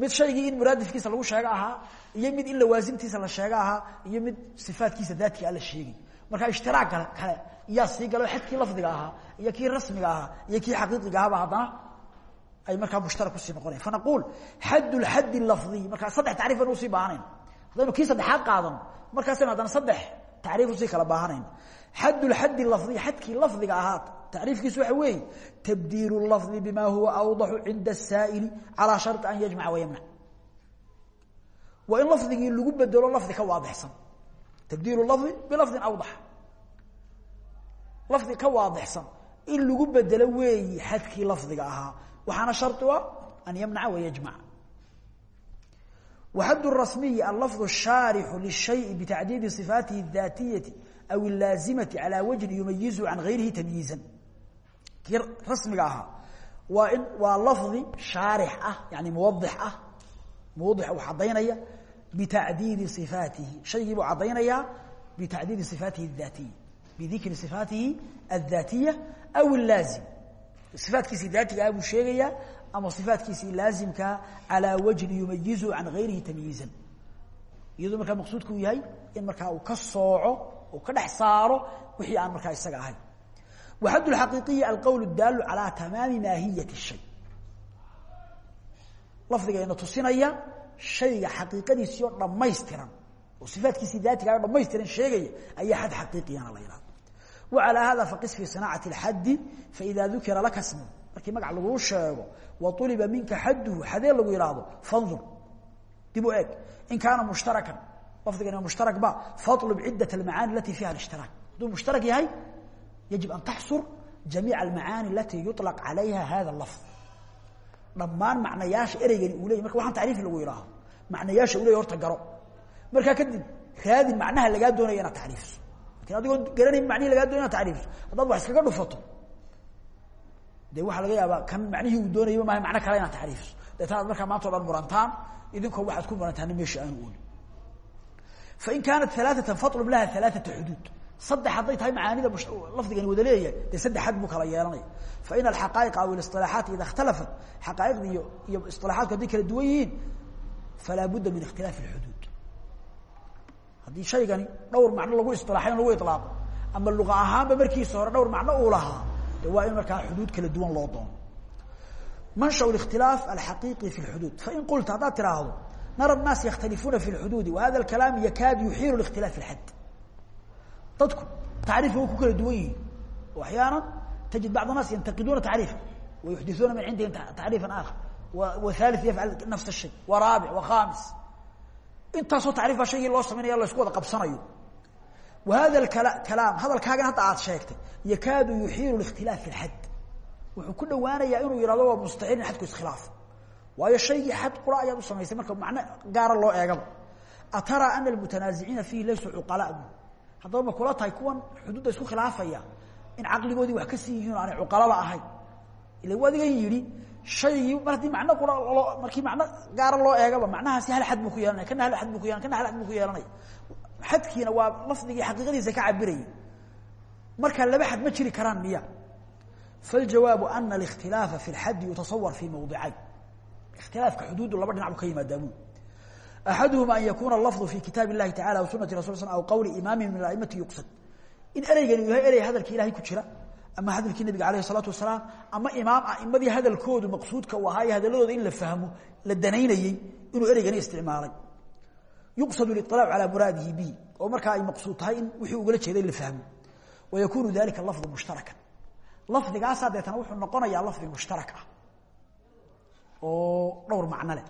Mid shaygii in muraadifkiisa lagu sheego ahaa iyo mid in lawaasimtiisa la sheego ahaa iyo mid sifaatkiisa daatkia la sheegay. Marka ishtiraak kale iyaa sii galo xadkii lafdiga ahaa iyo kii rasmiga ahaa iyo kii xaqiiqiga ahaaba haddana ay markaa mushtara ku sii noqonayan fanaquul xad lxad lafdiy markaa saddex tacriif baynu u sii baahanayna haddaynu kii saddexaad qaadano markaasaynu haddana saddex tacriif u sii kala baahanayna xad lxad lafdiy xadkii lafdiga ahaa tacriifkiisu waxa weeye tabdiilu lafdi bima huwa awdaxu cinda asaa'ili calaa sharطi an yajmaca wayamnac waa in lafdigii lagu bedelo lafdi ka waadixsan. Tabdiilu lafdi bilafdin awdax. Lafdi ka waadixsan. In lagu bedelo weeyi xadkii lafdiga ahaa waxaana shari u an ymnaca wayajmac waxad rasmiyi allafظ الshaarixu lلshayءi bitacdiidi صifaatihi الذaatiyati aw اlaazimati calى wajhi yumayizu can gayrihi tamyiizan kii rasmiga ahaa waa in waa lafdi shaarix ah yani muwadix ah muwadix uu cadaynaya bitacdiidi صifaatihi shaygii buu cadaynayaa bitacdiidi صifaatihi الذaatiya bidikri صifaatihi الذaatiya aw اlaazim ifaatkiisii daatigaa ah buu sheegayaa ama ifaatkiisii laazimkaa alىa wajhin yumayizu can gayrihi tamyiizan. Iyadoo markaa maqsuudkuu yahay in markaa uu ka sooco u ka dhex saaro wixii aan markaa isaga ahayn. Waxad xaqiiqiyi alqowl daalu calىa tamaami maahiyati shay. Lafdigayna tusinaya shayga xaqiiqadiisii oo dhamaystiran oo sifaatkiisii daatigaa ah o dhamaystiran sheegaya ayaa xad xaqiiqiyana la yihahda وعلى hذا فقس في صناعة الحد فإذا ذukira laka اسم markii magac laguu sheego وطلبa minka xadhu xadee lagu ihahdo فانظر dib u eg in kaana مشhtaركا lafdigan مشhtaرك ba فاطلب عدة المعاني التي فيها الاشhتراك haduu مشhtaرك yahay يجب أن تxصر جaميiع المعاني التي يطلق عليها hذا اللفظ dhamaan macnayaasha ereygani uu ley marka waxaan tacriif lagu ihaaho macnayaasha u ley horta garo markaa kadib raadi macnaha lagaa doonaya inaad laakiin adigoo garanayn manihi lagaa doon ina wax iskaga dhufato de waxaa laga yaabaa kan manihii uu doonayba maaha macno kale inaad tariifiso deetna ad markaa maanta o murantaan idinkoo waxaad ku murantaana meesha aan oolin. Fain kaanat alaaatan falub laha alaaata xuduud. Saddex hadday tahay macaanida lafdigan wada leeyahay dee saddex xad buu kala yeelanaya. Fain alxaqaa'iqa aw isilaaxaat ida اkhtalafat xaqaa'iqdi iyo iyo isilaaxaatku hadday kala duwan yihiin budda min ikhtilaafi اxuduud haddii shaygani dhowr macno lagu isilaaxay in lagu ilaaqo ama luqa ahaanba markiisa hore dhowr macno uu lahaa de waa in markaa xuduud kala duwan loo doono manshaw ااkhtilaaf alxaqiiqi fi اlxuduud fain qulta haddaad tiraahdo nara الnaas yakhtalifuuna fi اlxuduudi wa hada اkalaam yakaadu yuxiilu اkhtilaaf اlxad dadku tacriifka way ku kala duwan yihiin o axyaana tajid bacd الnaas yantaqiduuna tacriifka wayuxdisuuna min cindihim tacriifan aakhar whaali yafcal nafs الshay waraabic wakhamis intaasoo tacriif baa shaygii loo samaynaya la isku wada qabsanayo. Wa hada kalaam hadalkaagan hadda aad sheegtay yakaadu yuxiilu اkhtilaaf fi اlxad wuxuu ku dhawaanayaa inuu yihahdo waa mustaxiil in xadku iskhilaafo waayo shaygii xad qura ayaad u samaysay marka macno gaara loo eegaba. Ataraa ana almutanaasiciina fiihi laysuu cuqalaa haddaba ma kula tahay kuwan xuduudda isku khilaafaya in caqligoodii wax ka sii yihiin o aanay cuqalaba ahayn. Ila adigan yidhi shaygii mar haddii macno qura loo markii macno gaara loo eegaba macnahaasi hal xad buu ku yeelanaya kana hal xad buu ku yeelanaya kana hal xad buu ku yeelanaya xadkiina waa lafdigii xaqiiqadiisa ka cabiraya markaa laba xad ma jiri karaan miya faljawaabu ana اlاkhtilaafa fi اlxadi yutasawar fi mawdicayn ikhtilaafka xuduudu laba dhinac buu ka yimaadaabu axaduhuma an yakuna lafظu fi kitaab اllahi tacala w sunati rasul sl aw qowli imaami min aimati yuqsad in ereygani uu yahay erey hadalkii ilahay ku jira ama hadalkii nabiga alayh salaatu wasalaam ama imaam aimadii hadalkoodu maqsuudka u ahaa ee hadaladooda in la fahmo la danaynayey inuu ereygani isticmaalay. Yuqsadu liطilaacu calaa muraadihi bi oo markaa ay maqsuud tahay in wixii ugala jeeday la fahmo. Wayakuunu dalika lafdu mushtarakan lafdigaasaa deetana wuxuu noqonayaa lafdi mushtarak ah oo dhowr macno leh.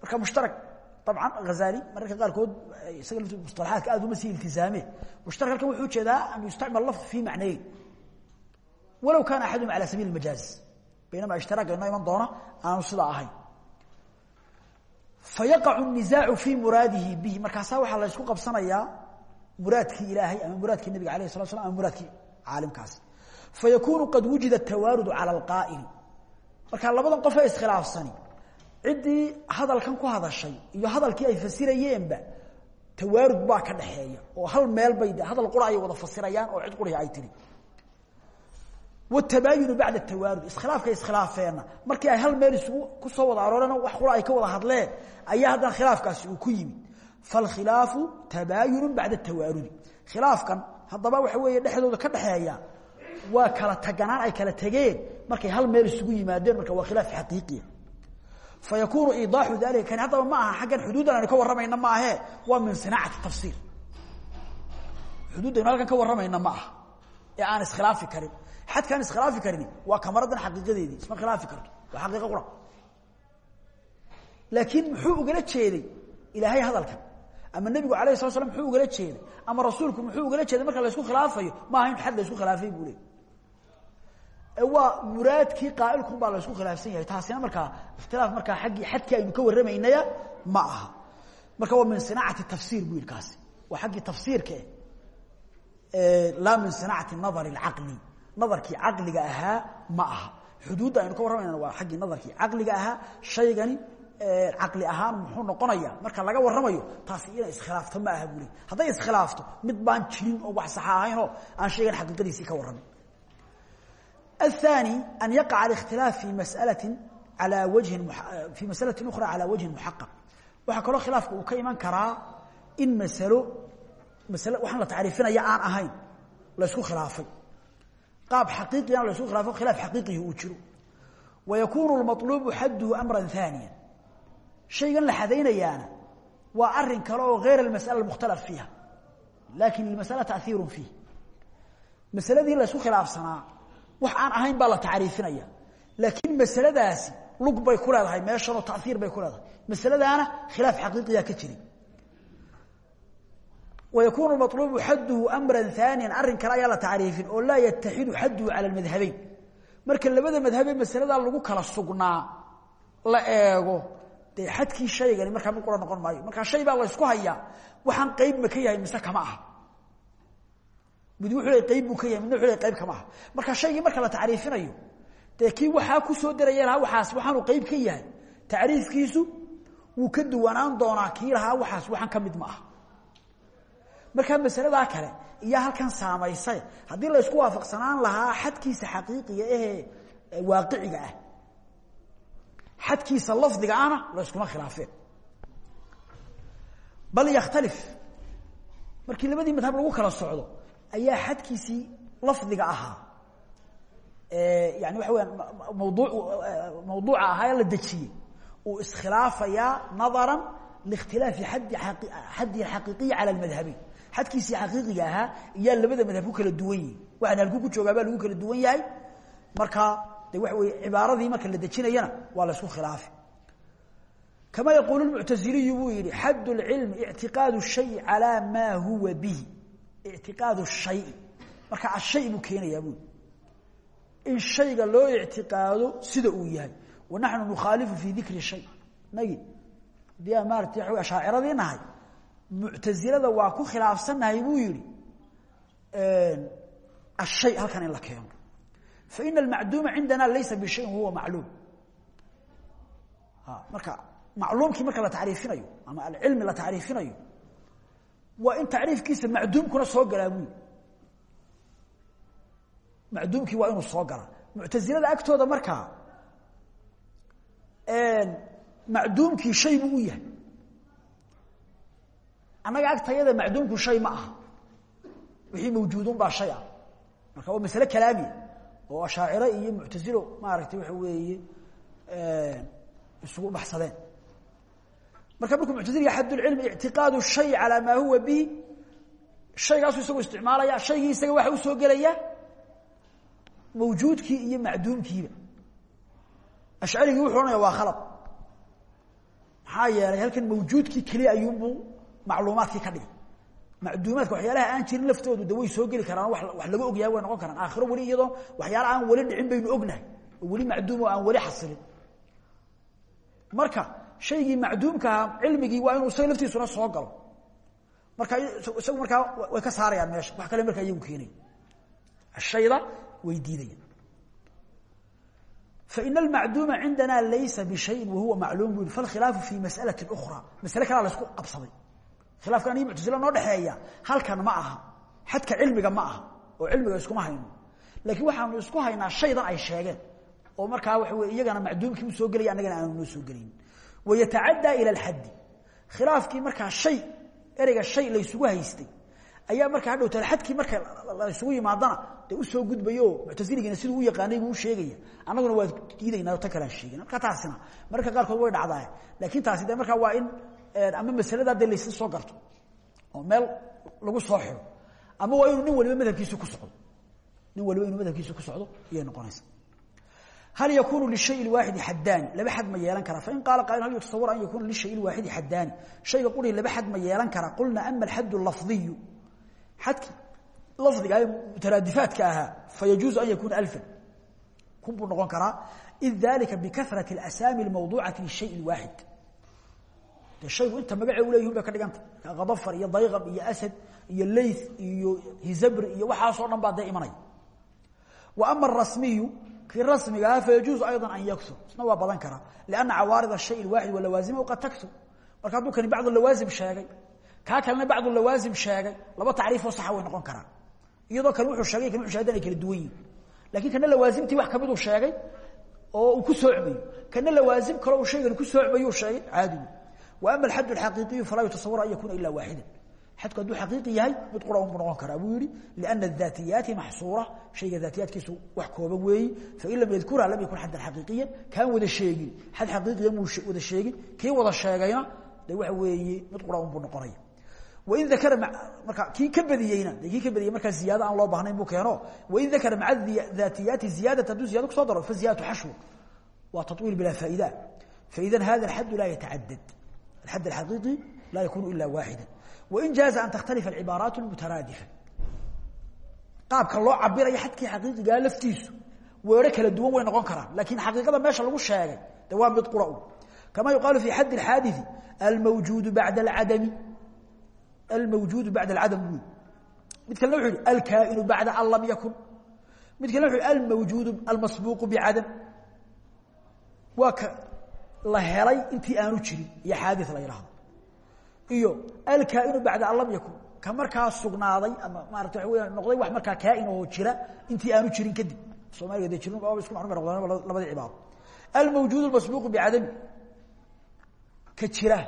Marka mushtarak abcan hazali mararka qaarkood isaga mustalaxaadka aad uma sii iltizaame mushtarak halkan wuxuu u jeedaa an yustaعmal lafd fi macnayeyn walow kaana axadum ala sabiil majaaz baynamaa ishtiraaga inoo iman doona aanu sidaa ahayn fayaqacu nisaacu fii muraadihi bihi markaasaa waxaa la ysku qabsanayaa muraadkii ilaahay ama muraadkii nabiga alayh sala slam ama muraadkii caalimkaasi fayakunu qad wujida tawaarudu cala alqaa'ili markaa labadan qof ee iskhilaafsani ciddii hadalkan ku hadashay iyo hadalkii ay fasirayeenba tawaarud baa ka dhaxeeya oo hal meel bay hadal qura ay wada fasirayaan oo cid qurhi ay tihi watabaayunu bacda tawaarud iskhilaafka iskhilaafeenna markii ay hal meel isugu ku soo wada arooreen wax qura ay ka wada hadleen ayaa haddana khilaafkaasi uu ku yimid falkhilaafu tabaayunu bacda tawaarudi khilaafkan haddaba waxa weeye dhexdooda ka dhaxeeya waa kala taganaan ay kala tegeen markay hal meel isugu yimaadeen marka waa khilaaf xaqiiqiya fayakunu iidaaxu dalika kani haddaba ma aha xaggan xuduuddan aynu ka warramayna ma ahee waa min sinaacati tafsiir xuduuddaynu halkan ka warramayna ma aha ee aan iskhilaafi karin xadkaan iskhilaafi karini waa kamaradan xaqiiqadeedii isma khilaafi karto waa xaqiiqa qura. Laakiin muxuu ugala jeeday ilaahay hadalkan ama nebigu alayh sala slam muxuu ugala jeeday? Ama rasuulku muxuu ugala jeeday marka la isku khilaafayo? Ma aha in xad la isku khilaafay buu leey waa muraadkii qaailkun baa la isku khilaafsan yahay. Taasina markaa ikhtilaaf markaa aggii xadkii aynu ka warramaynaya ma aha. Marka waa min sinaacati tafsiir buu yihi kaasi. Waa xaggii tafsiirka laa min sinaacati nadari اcaqli nadarkii caqliga ahaa ma aha xuduudda aynu ka warramayna waa xaggii nadarkii caqliga ahaa shaygani caqli ahaan muxuu noqonaya marka laga warramayo taasi inay iskhilaafto ma aha buu le hadday iskhilaafto mid baan jirin oo wax saxa ahaynoo aan shaygan xaqiiqadiisii ka warramin الثاني أن يقع الاختلاف في مسألة على وجه في مسألة أخرى على وجه محقق waxaa kaloo khilaafka uu ka iman karaa in masalo masale waxaan la tacriifinaya aan ahayn la isku khilaafay qaab xaqiiqian la isku khilaafo khilaaf xaqiiqihi uu jiro. Wa yakuunu lmaluubu xadduhu amran haaniya shaygan la xadaynayaana waa arrin kale oo geyr almasala mukhtalaf fiiha laakin lilmasala taiirun fiih. Masaladii la isku khilaafsanaa wax aan ahayn baa la tacriifinaya. Laakiin masaladaasi lug bay ku leedahay meeshanoo taiir bay ku leedahay. Masaladaana khilaaf xaqiiqiya ka jiray wayakunu maluubu xaduhu amra aaniya arrin kale ayaa la tacriifin oo laa xaduhu cala madhabeyn marka labada madhabe masaladaa lagu kala sugnaa la eego dee xadkii shaygani markaa mid qura noqon maayo markaa shay baa la ysku hayaa waxaan qeyb ma ka yahay mise kama aha mid wuxuu qayb buu ka yahay midna wuxuu qayb kama aha marka shaygii marka la tacriifinayo dee kii ku soo lahaa waxaas waxaanu qayb ka yahay tacriifkiisu wuu ka duwanaan doonaa kii waxaas waxaan ka ma aha markaa masaladaa kale iyaa halkan saamaysay. Haddii la isku waafaqsanaan lahaa xadkiisa xaqiiqiga ahee waaqiciga ah. Xadkiisa lafdiga ahna la yskuma khilaafeen bal yakhtalif. Markii labadii madhab lagu kala socdo ayaa xadkiisii lafdiga ahaa. Yani waxa weyaan mawdu mawduuca ahaa la dejiyey. Uu iskhilaafayaa nadara likhtilaafi xaddi xaddi xaqiiqiyi cala lmadhabeyn xadkiisii xaqiiqiga ahaa iyaa labada madhab ku kala duwan yihi waxaan halkuu ku joogaa baa lagu kala duwan yahay marka de waxa weye cibaaradii marka la dejinayana waa la isku khilaafi kama yaquulu muctaziliyu buu yihi xad اlcilmi ictiqaad الshay calى ma huwa bihi ictiqaad الshay marka ashay buu keenayaa bui in shayga loo ictiqaado sida uu yahay wanaxnu nukhaalifu fi dikri shay nagi hadii aan maarata waa ashaaciradii nahay muctazilada waa ku khilaafsannahay buu yihi ashay halkan in la keeno. Faina almacduuma cindana laysa bishayin huwa macluum marka macluumkii marka la tacriifinayo ama alcilmi la tacriifinayo waa in tacriifkiisa macduumkuna soo galaa buu waa inuu soo galaa muctazilada agtooda markaa macduumkii shay buu yahay annaga agtayada macduumku shay ma aha. Wixii mawjuudun baa shay ah marka waa masale kalaamiya oo ashaaciro iyo muctazilo maaragtay waxa weeye isugu baxsadeen. Marka markuu muctaziliga xad lcilmi ictiqaadu shay calaa maa huwa bihi shaygaasu isagu isticmaalaya shaygii isaga waxa u soo gelaya mawjuudkii iyo macduumkiiba ashcarigii wuxuu ohanaya waa khalad. Maxaa yeelay halkan mawjuudkii keliya ayuunbuu macluumaadkii ka dhigay. Macduumaadka waxyaalaha aan jirin laftoodu de way soo geli karaan wax laga ogyahay way noqon karaan. Aakhiro weli iyadoo waxyaala aan weli dhicin baynu ognahay oo weli macduum oo aan weli xasilin. Marka shaygii macduumkaha cilmigii waa inuu isaga laftiisuna soo galo. Marka isagu markaa way ka saarayaan meesha. Wax kale markaa iyagu keenaya ashayda way diidayaan. Faina almacduuma cindana laysa bishayin wahuwa macluum bu yhi falkhilaafu fi mas'alati ukhra masale kalaa la isku qabsaday khilaafkan iyo muctasila noo dhexeeya halkan ma aha. Xadka cilmiga ma aha oo cilmiga iskuma hayno. Laakiin waxaanu isku haynaa shaydan ay sheegeen oo markaa waxa wey iyagana macduumkii u soo gelaya annagana aanu noo soo gelayn wayatacaddaa ila alxaddi. Khilaafkii markaa shay ereyga shay laysugu haystay ayaa markaa hadhowta xadkii marka la isugu yimaadana dee u soo gudbayo muctasiligina siduu u yaqaanay buu sheegaya. Annaguna waa diidaynaa o tan kalaan sheegin. Marka taasina mararka way dhacdaa laakiin taasi de markaa waa in ama masaladaa de laysla soo garto oo meel lagu soo xiro ama waa inuu nin waliba madhabkiisi ku socdo. Nin waliba inuu madhabkiisi ku socdo iyay noqonaysa hal yakunu lishay waaxidi xadaani laba xad ma yeelan karaa fain qaala qail hal yutasawar an yakuna lishay waaxidi xadaani shayga quri laba xad ma yeelan karaa qulna ama alxad lafdiyu xadki lafdiga mutaraadifaadka ahaa fayajuuzu an yakuuna alfan. Kun buu noqon karaa id dalika bikarat اasaami اmawducati lishay waaxid de shaygu inta magace u leyihin bay ka dhiganta kadafar iyo dayqab iyo asad iyo leyth iyo hizabri iyo waxaasoo dhan baa dee imanaya wa ama arasmiyu kii rasmigaah fayajuuzu ayضa an yaksur isna waa badan karaa lianna cawaarid الshay اwaaxid walawaazimahu qad taksur marka hadduu kani bacd lawaazim sheegay kaa kalena bacdu lawaazim sheegay laba tacriifoo saxa way noqon karaan iyadoo kale wuxuu sheegay kan wuxu sheegay ay kala duwan yihin lakin kana lawaazimtii wax kamiduu sheegay oo uu ku soocmayo kana lawaazim kale uu shaygan ku soocmayuu sheegay caadigu wa ama alxad alxaqiiqiyu falaa yutasawar an yakuna ila waaxida xadku hadduu xaqiiqi yahay mid qura unbuu noqon karaa buu yihi liana adaatiyaati maxsuura shayga daatiyaadkiisu wax kooban weeyi. Fain lam yadkurha lam yakun xaddan xaqiiqiyan kaan wada sheegin. Xad xaqiiqiya muu wada sheegin. Kii wada sheegayna de waxa weeye mid qura unbuu noqonaya. Wain dakara marka kii ka badiyeyna de kii ka badiyey markaa ziyaado aan loo baahnayn buu keeno. Wain dakara maca daatiyaati ziyaadata hadduu ziyado ku soo daro faziyadatu xashw waa taطwiil bilaa faa'ida faida hada alxadu laa yatacadad alxad alxaqiiqi laa yakunu ila waaxida wain jaaza an takhtalifa alcibaaraat mutaraadifa qaabka loo cabirayo xadkii xaqiiqigaa laftiisu weero kala duwan way noqon karaan laakiin xaqiiqada meesha lagu sheegay de waa mid qura un kama yuqaalu fi xad اxaadiثi almawjuudu bacda اlcadami almawjuudu bacda alcadam buu mid kalena wuxu yihi alkaa'inu bacda an lam yakun mid kalena wuxu yhi almawjuudu almasbuuqu bicadam waa ka la helay intii aanu jirin iyo xaadi la yidhaahdo iyo alkaa'inu bacda an lam yakun ka markaa sugnaaday ama maarata waa wey noqday wax markaa kaain oo jira intii aanu jirin kadib. Soomaliga de jirin isku maclum bay noqdeen labadii cibaado almawjuud almasbuuqu bicadami ka jira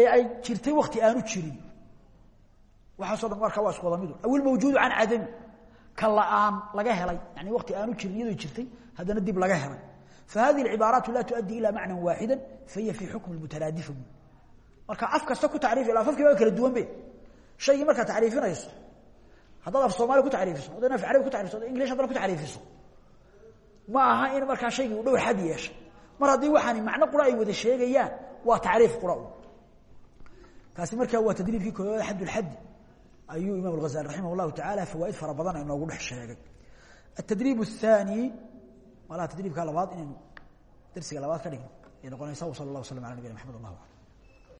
ee ay jirtay wakti aanu jirin. Waxaaso dhan markaa waa isku wada midu. Aw ilmawjuudu can cadami ka la'aan laga helay yani waqti aanu jirin iyadoo jirtay haddana dib laga helay fa hadihi alcibaaraatu laa tuaddi ila macnan waaxida fahiya fii xukmi mutaraadifa marka af kasta ku tacriif ila afafkii baa kala duwan be shaygii markaa tacriifinayso haddaad af soomaali ku tacriifiso haddaad af carabi ku tacrifiso haddaad english haddana ku tacriifiso ma aha in markaa shaygii uu dhowr xad yeeshay mar haddii waxaani macno qura ay wada sheegayaan waa tacriif qura kaasi markaa waa tadriibkii koowaad xad lxaddi ayuu imaam alghazali raximah llahu tacaala fawaaid fara badan inoogu dhex sheegay atadriib الثاني malaha tadriibka labaad inaynu darsiga labaad ka dhigno ay noqonaysa w sal اllah waslam ala nabiyina maxamed allah